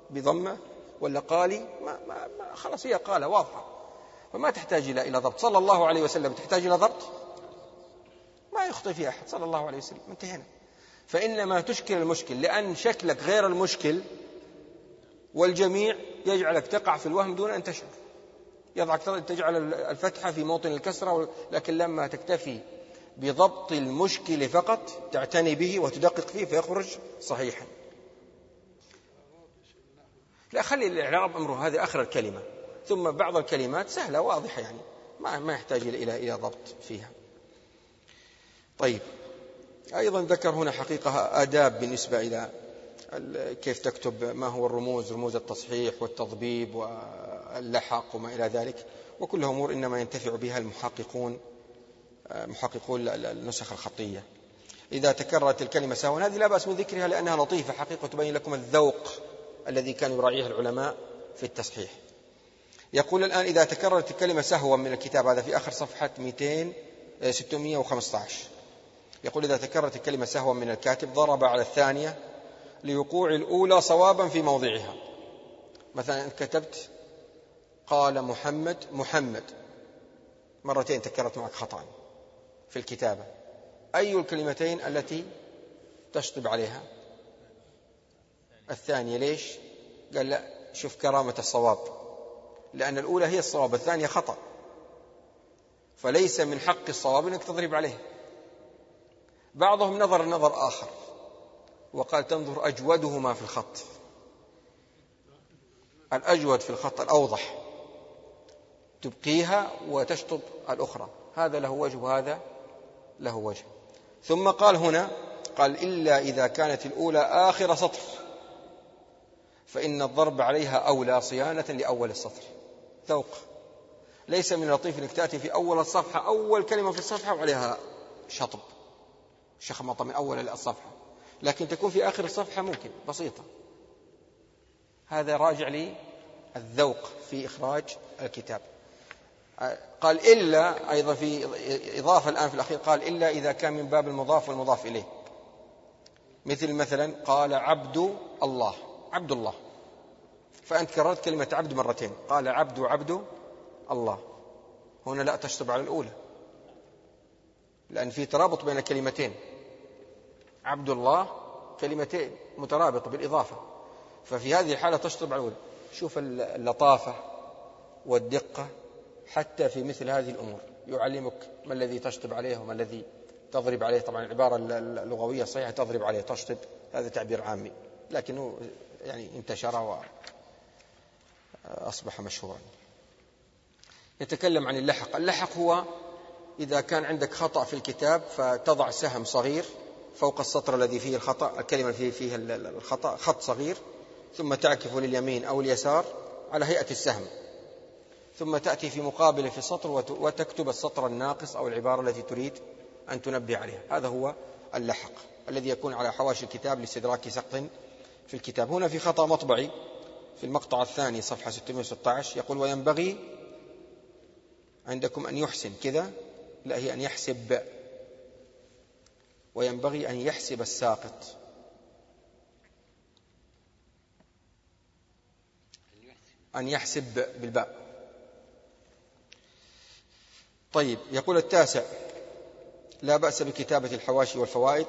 بضمة ولا قالي؟ ما, ما, ما خلاص هي قال واضحة. فما تحتاج إلى إلى ضبط. صلى الله عليه وسلم تحتاج إلى ضبط؟ ما يخطئ في أحد. صلى الله عليه وسلم. انتهينا. فإنما تشكل المشكل لأن شكلك غير المشكل والجميع يجعلك تقع في الوهم دون أن تشعر. يضعك تجعل الفتحة في موطن الكسرة لكن لما تكتفي بضبط المشكل فقط تعتني به وتدقق فيه فيخرج صحيحا. لا خلي الإعراب أمره. هذه آخر الكلمة. ثم بعض الكلمات سهلة واضحة يعني. ما ما يحتاج إلى إلى ضبط فيها. طيب. أيضا ذكر هنا حقيقة آداب بالنسبة إلى كيف تكتب ما هو الرموز رموز التصحيح والتضبيب واللحق وما إلى ذلك. وكلها أمور إنما ينتفع بها المحققون محققون النسخ الخطية. إذا تكررت الكلمة سهوا هذه لا بأس من ذكرها لأنها لطيفة. حقيقة تبين لكم الذوق الذي كان يراعيه العلماء في التصحيح. يقول الآن إذا تكررت الكلمة سهوا من الكتاب هذا في آخر صفحة 200 615 يقول إذا تكررت الكلمة سهوا من الكاتب ضرب على الثانية لوقوع الأولى صوابا في موضعها. مثلا كتبت قال محمد محمد. مرتين تكررت معك خطأ في الكتابة. أي الكلمتين التي تشطب عليها؟ الثانية ليش؟ قال لا شوف كرامة الصواب. لأن الأولى هي الصواب الثانية خطأ. فليس من حق الصواب أنك تضرب عليه. بعضهم نظر نظر آخر. وقال تنظر أجودهما في الخط. الأجود في الخط الأوضح. تبقيها وتشطب الأخرى. هذا له وجه وهذا له وجه. ثم قال هنا قال إلا إذا كانت الأولى آخر سطر. فإن الضرب عليها أولى صيانة لأول السطر. ذوق. ليس من اللطيف أنك تأتي في أول الصفحة أول كلمة في الصفحة وعليها شطب. شخمطة من أول الصفحة. لكن تكون في آخر الصفحة ممكن بسيطة. هذا راجع لي الذوق في إخراج الكتاب. قال إلا أيضا في إضافة الآن في الأخير قال إلا إذا كان من باب المضاف والمضاف إليه. مثل مثلا قال عبد الله عبد الله. فأنت كررت كلمة عبد مرتين قال عبد عبد الله. هنا لا تشطب على الأولى لأن في ترابط بين كلمتين عبد الله كلمتين مترابطة بالإضافة. ففي هذه الحالة تشطب على الأولى شوف اللطافة والدقة حتى في مثل هذه الأمور. يعلمك ما الذي تشطب عليه وما الذي تضرب عليه. طبعا العبارة اللغوية الصحيحة تضرب عليه تشطب. هذا تعبير عامي. لكنه يعني انتشر وأصبح مشهورا. يتكلم عن اللحق. اللحق هو إذا كان عندك خطأ في الكتاب فتضع سهم صغير فوق السطر الذي فيه الخطأ الكلمة التي فيها الخطأ خط صغير ثم تعكف لليمين أو اليسار على هيئة السهم. ثم تأتي في مقابله في السطر وتكتب السطر الناقص أو العبارة التي تريد أن تنبه عليها. هذا هو اللحق الذي يكون على حواشي الكتاب لاستدراك سقط في الكتاب. هنا في خطأ مطبعي في المقطع الثاني صفحة 616 يقول وينبغي عندكم أن يحسن كذا لا هي أن يحسب وينبغي أن يحسب الساقط. أن يحسب بالباء. طيب يقول التاسع لا بأس بكتابة الحواشي والفوائد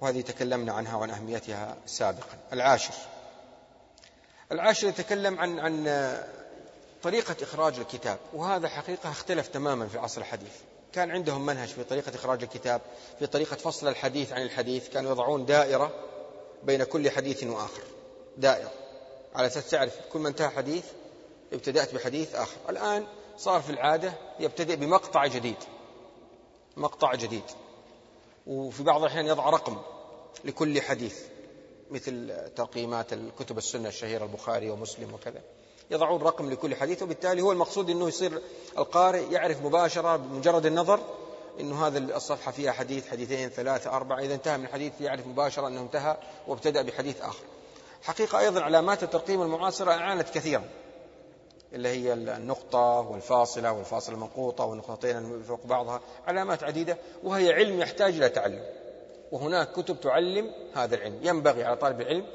وهذه تكلمنا عنها وعن أهميتها سابقا. العاشر. العاشر يتكلم عن عن طريقة إخراج الكتاب وهذا حقيقة اختلف تماما في العصر الحديث. كان عندهم منهج في طريقة إخراج الكتاب في طريقة فصل الحديث عن الحديث كانوا يضعون دائرة بين كل حديث وآخر. دائرة. على أساس تعرف كل ما انتهى حديث ابتدأت بحديث آخر. الآن صار في العادة يبتدئ بمقطع جديد. مقطع جديد. وفي بعض الأحيان يضع رقم لكل حديث مثل تقييمات الكتب السنة الشهيرة البخاري ومسلم وكذا. يضعون رقم لكل حديث وبالتالي هو المقصود أنه يصير القارئ يعرف مباشرة بمجرد النظر أنه هذا الصفحة فيها حديث حديثين ثلاثة أربعة إذا انتهى من الحديث يعرف مباشرة أنه انتهى وابتدأ بحديث آخر. حقيقة أيضا علامات الترقيم المعاصرة أعانت كثيرا اللي هي النقطة والفاصلة والفاصلة المنقوطة والنقطتين فوق بعضها علامات عديدة وهي علم يحتاج إلى تعلم وهناك كتب تعلم هذا العلم. ينبغي على طالب العلم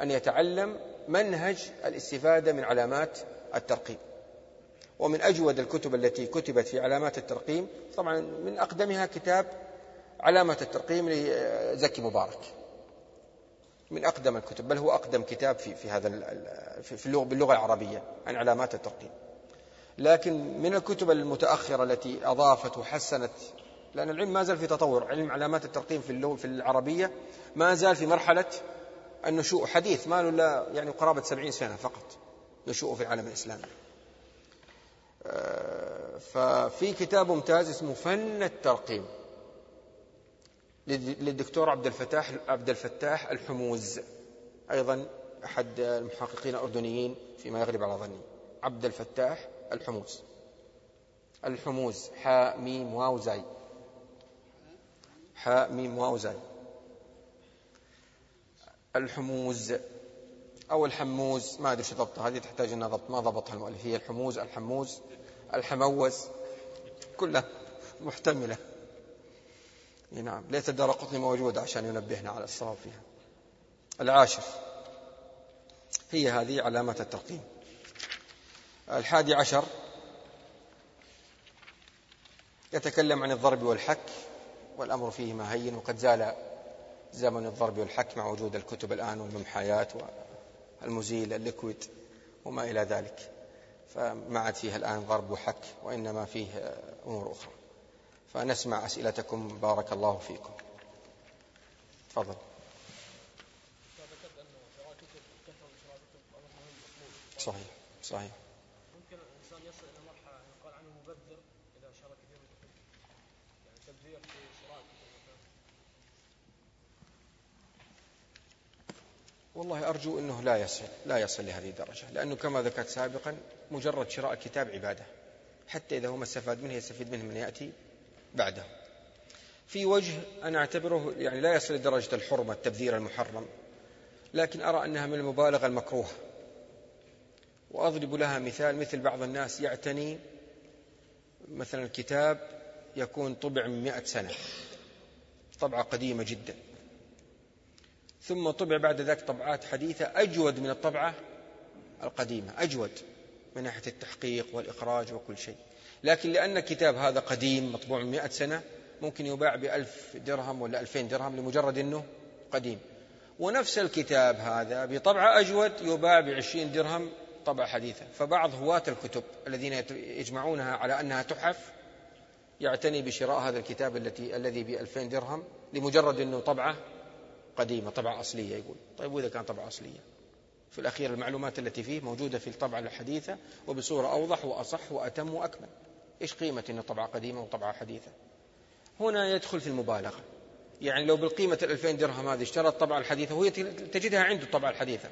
أن يتعلم منهج الاستفادة من علامات الترقيم. ومن أجود الكتب التي كتبت في علامات الترقيم طبعا من أقدمها كتاب علامة الترقيم لزكي مبارك. من أقدم الكتب بل هو أقدم كتاب في في هذا في اللغة باللغة العربية عن علامات الترقيم. لكن من الكتب المتأخرة التي أضافت وحسنت لأن العلم ما زال في تطور علم علامات الترقيم في اللغة في العربية ما زال في مرحلة النشوء حديث ما له إلا يعني قرابة سبعين سنة فقط نشوء في العالم الإسلامي آه، ففي كتاب ممتاز اسمه فن الترقيم للدكتور عبد الفتاح عبد الفتاح الحموز. أيضا أحد المحققين الأردنيين فيما يغلب على ظني. عبد الفتاح الحموز. الحموز حاء ميم واو زاي. حاء ميم واو زاي. الحموز أو الحموز ما أدري شو ضبطها هذه تحتاج أن ضبط ما ضبطها المؤلف هي الحموز الحموز الحموز كلها محتملة. نعم ليت الدار قطني موجود عشان ينبهنا على الصواب فيها. العاشر هي هذه علامات الترقيم. الحادي عشر يتكلم عن الضرب والحك والأمر فيهما هين وقد زال زمن الضرب والحك مع وجود الكتب الآن والممحيات والمزيل الليكويد وما إلى ذلك. فما عاد فيها الآن ضرب وحك وإنما فيه أمور أخرى. فنسمع أسئلتكم. بارك الله فيكم. تفضل. صحيح صحيح ممكن الانسان يصل إلى مرحله يقال عنه مبذر اذا شرى كثير من الكتب يعني تبذير في شراء والله أرجو أنه لا يصل لا يصل لهذه الدرجة لأنه كما ذكرت سابقا مجرد شراء كتاب عبادة حتى إذا هو ما استفاد منه يستفيد منه من يأتي بعده. في وجه أنا أعتبره يعني لا يصل لدرجة الحرمة التبذير المحرم لكن أرى أنها من المبالغة المكروهة. وأضرب لها مثال مثل بعض الناس يعتني مثلا الكتاب يكون طبع من مئة سنة طبعة قديمة جدا. ثم طبع بعد ذلك طبعات حديثة أجود من الطبعة القديمة أجود من ناحية التحقيق والإخراج وكل شيء. لكن لأن الكتاب هذا قديم مطبوع من مئة سنة ممكن يباع بألف درهم ولا ألفين درهم لمجرد أنه قديم. ونفس الكتاب هذا بطبعة أجود يباع بعشرين درهم طبعة حديثة. فبعض هواة الكتب الذين يجمعونها على أنها تحف يعتني بشراء هذا الكتاب التي الذي بألفين درهم لمجرد أنه طبعة قديمة طبعة أصلية يقول. طيب وإذا كان طبعة أصلية؟ في الأخير المعلومات التي فيه موجودة في الطبعة الحديثة وبصورة أوضح وأصح وأتم وأكمل. إيش قيمة أنه طبعة قديمة وطبعة حديثة؟ هنا يدخل في المبالغة. يعني لو بالقيمة الألفين درهم هذه اشترى الطبعة الحديثة وهي تجدها عنده الطبعة الحديثة.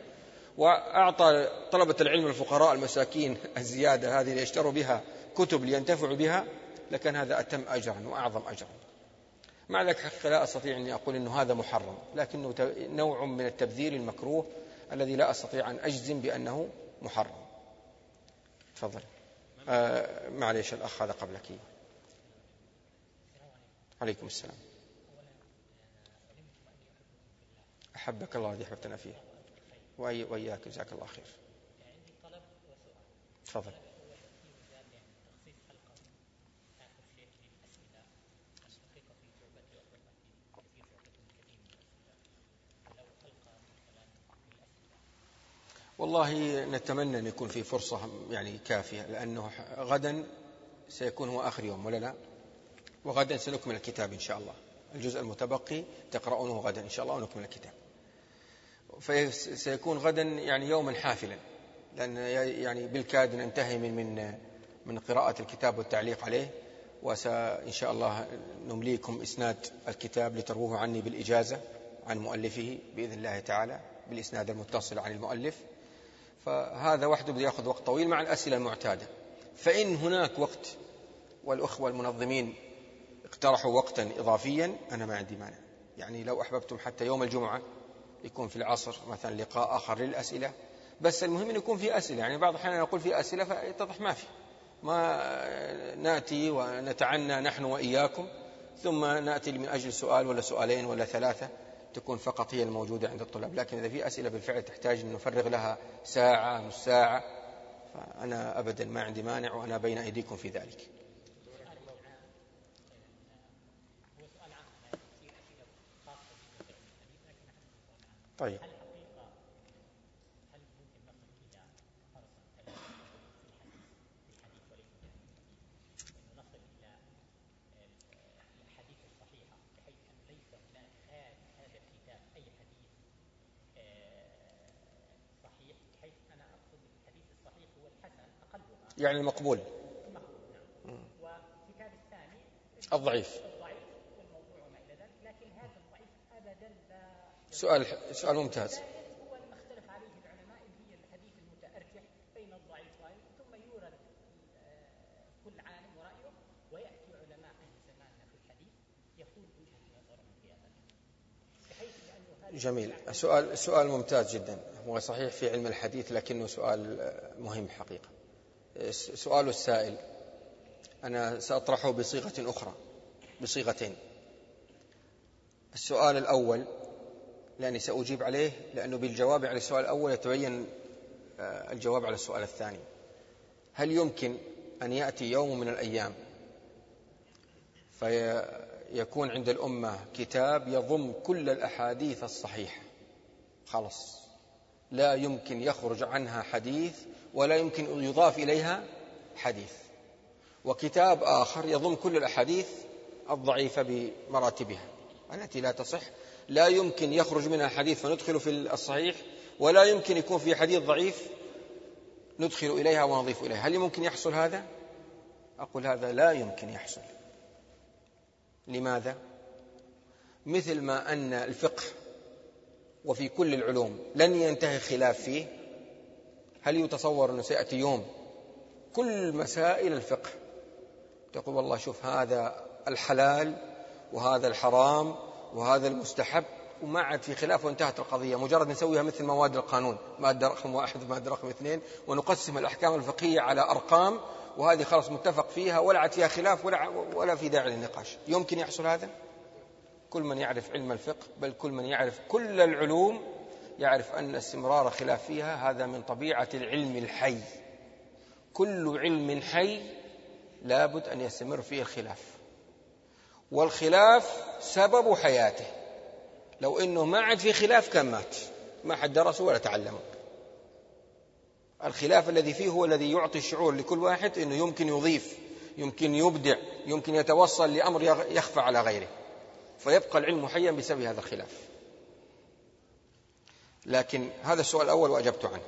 وأعطى طلبة العلم الفقراء المساكين الزيادة هذه ليشتروا بها كتب لينتفعوا بها لكان هذا أتم أجرا وأعظم أجرا. مع ذلك حقيقة لا أستطيع أن أقول أنه هذا محرم لكنه نوع من التبذير المكروه الذي لا أستطيع أن أجزم بأنه محرم. تفضل. آه معليش الأخ هذا قبلك. عليكم السلام. أحبك الله الذي أحببتنا فيه. وإياك جزاك الله خير. تفضل. والله نتمنى أن يكون في فرصة يعني كافية لأنه غدا سيكون هو آخر يوم ولا لا؟ وغدا سنكمل الكتاب إن شاء الله. الجزء المتبقي تقرؤونه غدا إن شاء الله ونكمل الكتاب. فسيكون غدا يعني يوما حافلا لأن يعني بالكاد ننتهي من من من قراءة الكتاب والتعليق عليه وسإن شاء الله نمليكم إسناد الكتاب لتروه عني بالإجازة عن مؤلفه بإذن الله تعالى بالإسناد المتصل عن المؤلف. فهذا وحده بده ياخذ وقت طويل مع الأسئلة المعتادة. فإن هناك وقت والأخوة المنظمين اقترحوا وقتا إضافيا أنا ما عندي مانع. يعني لو أحببتم حتى يوم الجمعة يكون في العصر مثلا لقاء آخر للأسئلة. بس المهم أن يكون في أسئلة. يعني بعض الأحيان نقول في أسئلة فيتضح ما في. ما نأتي ونتعنى نحن وإياكم ثم نأتي من أجل سؤال ولا سؤالين ولا ثلاثة. تكون فقط هي الموجودة عند الطلاب لكن إذا في أسئلة بالفعل تحتاج أن نفرغ لها ساعة نص ساعة. فأنا أبدا ما عندي مانع وأنا بين أيديكم في ذلك. طيب. يعني المقبول. والكتاب الثاني الضعيف. والموضوع وما إلى ذلك لكن هذا الضعيف ابدا لا سؤال سؤال ممتاز. هو لما اختلف عليه العلماء هي الحديث المتارجح بين الضعيف ثم يورد كل عالم ورايه وياتي علماء أهل زماننا في الحديث يقول وجهه نظرهم في هذا جميل. سؤال سؤال ممتاز جدا. هو صحيح في علم الحديث لكنه سؤال مهم حقيقة. سؤال السائل. أنا سأطرحه بصيغة أخرى بصيغتين. السؤال الأول لأني سأجيب عليه لأنه بالجواب على السؤال الأول يتبين آه، الجواب على السؤال الثاني. هل يمكن أن يأتي يوم من الأيام فيكون عند الأمة كتاب يضم كل الأحاديث الصحيحة؟ خلص لا يمكن يخرج عنها حديث ولا يمكن أن يضاف إليها حديث وكتاب آخر يضم كل الأحاديث الضعيفة بمراتبها التي لا تصح لا يمكن يخرج منها حديث فندخل في الصحيح ولا يمكن يكون في حديث ضعيف ندخل إليها ونضيف إليها هل يمكن يحصل هذا؟ أقول هذا لا يمكن يحصل لماذا؟ مثل ما أن الفقه وفي كل العلوم لن ينتهي خلاف فيه هل يتصور أنه سيأتي يوم كل مسائل الفقه؟ تقول والله شوف هذا الحلال وهذا الحرام وهذا المستحب وما عاد في خلاف وانتهت القضية. مجرد نسويها مثل مواد القانون مادة رقم واحد ومادة رقم اثنين ونقسم الأحكام الفقهية على أرقام وهذه خلاص متفق فيها ولا عاد فيها خلاف ولا, ولا في داعي للنقاش. يمكن يحصل هذا؟ كل من يعرف علم الفقه بل كل من يعرف كل العلوم يعرف أن استمرار خلاف فيها هذا من طبيعة العلم الحي. كل علم حي لابد أن يستمر فيه الخلاف. والخلاف سبب حياته. لو أنه ما عاد في خلاف كان مات. ما حد درسه ولا تعلمه. الخلاف الذي فيه هو الذي يعطي الشعور لكل واحد أنه يمكن يضيف يمكن يبدع يمكن يتوصل لأمر يخفى على غيره. فيبقى العلم حيا بسبب هذا الخلاف. لكن هذا السؤال الأول وأجبت عنه.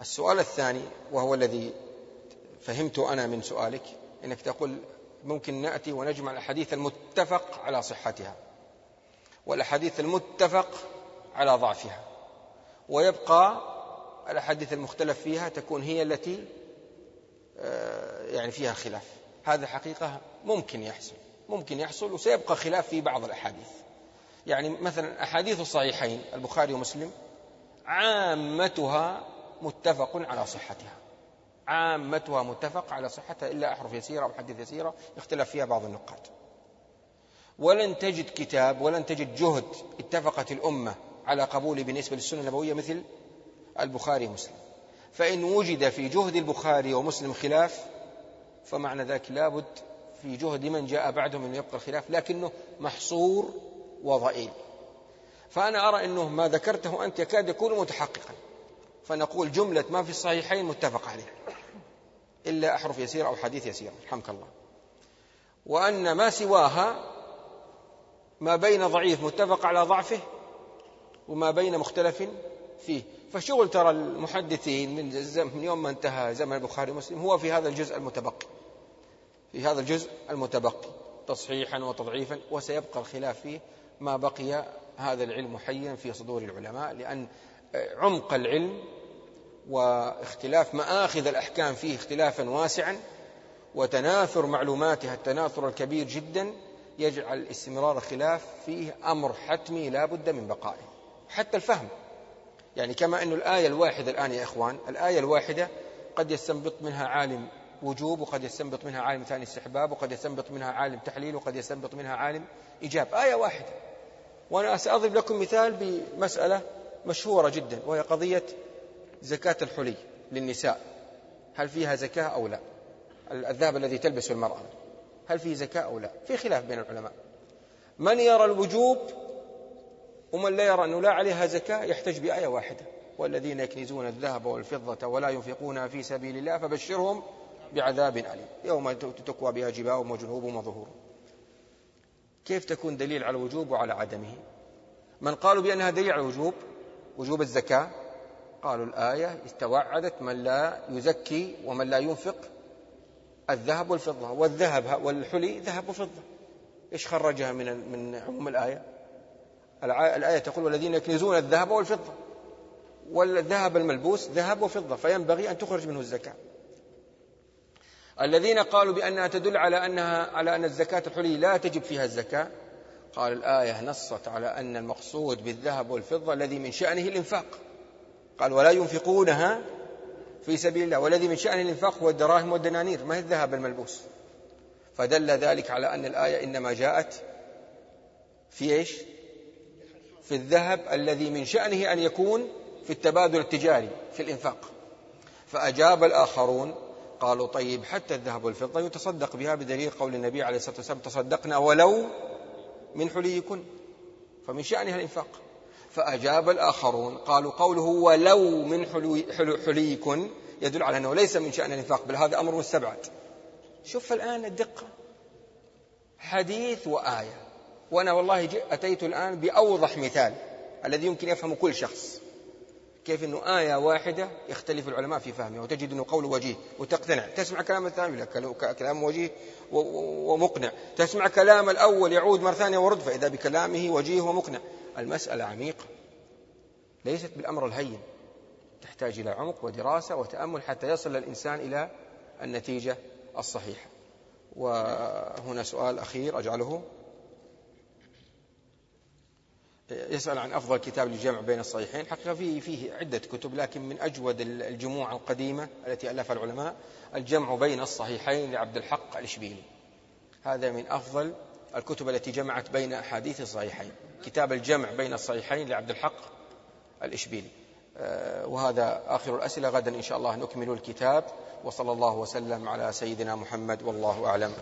السؤال الثاني وهو الذي فهمت أنا من سؤالك أنك تقول ممكن نأتي ونجمع الأحاديث المتفق على صحتها والأحاديث المتفق على ضعفها ويبقى الأحاديث المختلف فيها تكون هي التي آه، يعني فيها خلاف. هذا حقيقة ممكن يحصل ممكن يحصل وسيبقى خلاف في بعض الأحاديث. يعني مثلا أحاديث الصحيحين البخاري ومسلم عامتها متفق على صحتها. عامتها متفق على صحتها إلا أحرف يسيرة أو حديث يسيرة اختلف فيها بعض النقاد. ولن تجد كتاب ولن تجد جهد اتفقت الأمة على قبول بالنسبة للسنة النبوية مثل البخاري ومسلم. فإن وجد في جهد البخاري ومسلم خلاف فمعنى ذلك لابد في جهد من جاء بعدهم أن يبقى الخلاف لكنه محصور وضئيل فأنا أرى أنه ما ذكرته أنت يكاد يكون متحققا. فنقول جملة ما في الصحيحين متفق عليه إلا أحرف يسيرة أو حديث يسير. رحمك الله. وأن ما سواها ما بين ضعيف متفق على ضعفه وما بين مختلف فيه. فشغل ترى المحدثين من, من يوم ما انتهى زمن البخاري ومسلم هو في هذا الجزء المتبقي. في هذا الجزء المتبقي. تصحيحا وتضعيفا. وسيبقى الخلاف فيه ما بقي هذا العلم حيا في صدور العلماء لأن عمق العلم واختلاف مآخذ الأحكام فيه اختلافا واسعا وتناثر معلوماتها التناثر الكبير جدا يجعل استمرار الخلاف فيه أمر حتمي لا بد من بقائه. حتى الفهم. يعني كما أن الآية الواحدة الآن يا إخوان الآية الواحدة قد يستنبط منها عالم وجوب وقد يستنبط منها عالم ثاني استحباب وقد يستنبط منها عالم تحليل وقد يستنبط منها عالم إيجاب. آية واحدة. وأنا سأضرب لكم مثال بمسألة مشهورة جدا وهي قضية زكاة الحلي للنساء. هل فيها زكاة أو لا؟ الذهب الذي تلبسه المرأة. هل فيه زكاة أو لا؟ في خلاف بين العلماء. من يرى الوجوب ومن لا يرى أنه لا عليها زكاة يحتج بآية واحدة. والذين يكنزون الذهب والفضة ولا ينفقونها في سبيل الله فبشرهم بعذاب أليم. يوم تكوى بها جباههم وجنوبهم وظهورهم. كيف تكون دليل على الوجوب وعلى عدمه؟ من قالوا بأنها دليل على الوجوب وجوب الزكاة قالوا الآية توعدت من لا يزكي ومن لا ينفق الذهب والفضة والذهب والحلي ذهب وفضة. إيش خرجها من من عموم الآية؟ الآية تقول والذين يكنزون الذهب والفضة والذهب الملبوس ذهب وفضة فينبغي أن تخرج منه الزكاة. الذين قالوا بأنها تدل على أنها على أن الزكاة الحلي لا تجب فيها الزكاة. قال الآية نصت على أن المقصود بالذهب والفضة الذي من شأنه الإنفاق. قال ولا ينفقونها في سبيل الله والذي من شأنه الإنفاق هو الدراهم والدنانير ما هي الذهب الملبوس. فدل ذلك على أن الآية إنما جاءت في إيش؟ في الذهب الذي من شأنه أن يكون في التبادل التجاري في الإنفاق. فأجاب الآخرون قالوا طيب حتى الذهب والفضة يتصدق بها بدليل قول النبي عليه الصلاة والسلام تصدقنا ولو من حليكن. فمن شأنها الإنفاق. فأجاب الآخرون قالوا قوله ولو من حليكن يدل على أنه ليس من شأن الإنفاق بل هذا أمر مستبعد. شوف الآن الدقة. حديث وآية. وأنا والله أتيت الآن بأوضح مثال الذي يمكن يفهم كل شخص. كيف أنه آية واحدة يختلف العلماء في فهمها وتجد أنه قول وجيه وتقتنع. تسمع كلام الثاني لا كلام وجيه ومقنع. تسمع كلام الأول يعود مرة ثانية ورد فإذا بكلامه وجيه ومقنع. المسألة عميقة. ليست بالأمر الهين. تحتاج إلى عمق ودراسة وتأمل حتى يصل الإنسان إلى النتيجة الصحيحة. وهنا سؤال أخير أجعله. يسأل عن أفضل كتاب للجمع بين الصحيحين. حقيقة فيه, فيه عدة كتب لكن من أجود الجموع القديمة التي ألفها العلماء الجمع بين الصحيحين لعبد الحق الإشبيلي. هذا من أفضل الكتب التي جمعت بين أحاديث الصحيحين. كتاب الجمع بين الصحيحين لعبد الحق الإشبيلي. آه، وهذا آخر الأسئلة. غدا إن شاء الله نكمل الكتاب. وصلى الله وسلم على سيدنا محمد. والله أعلم.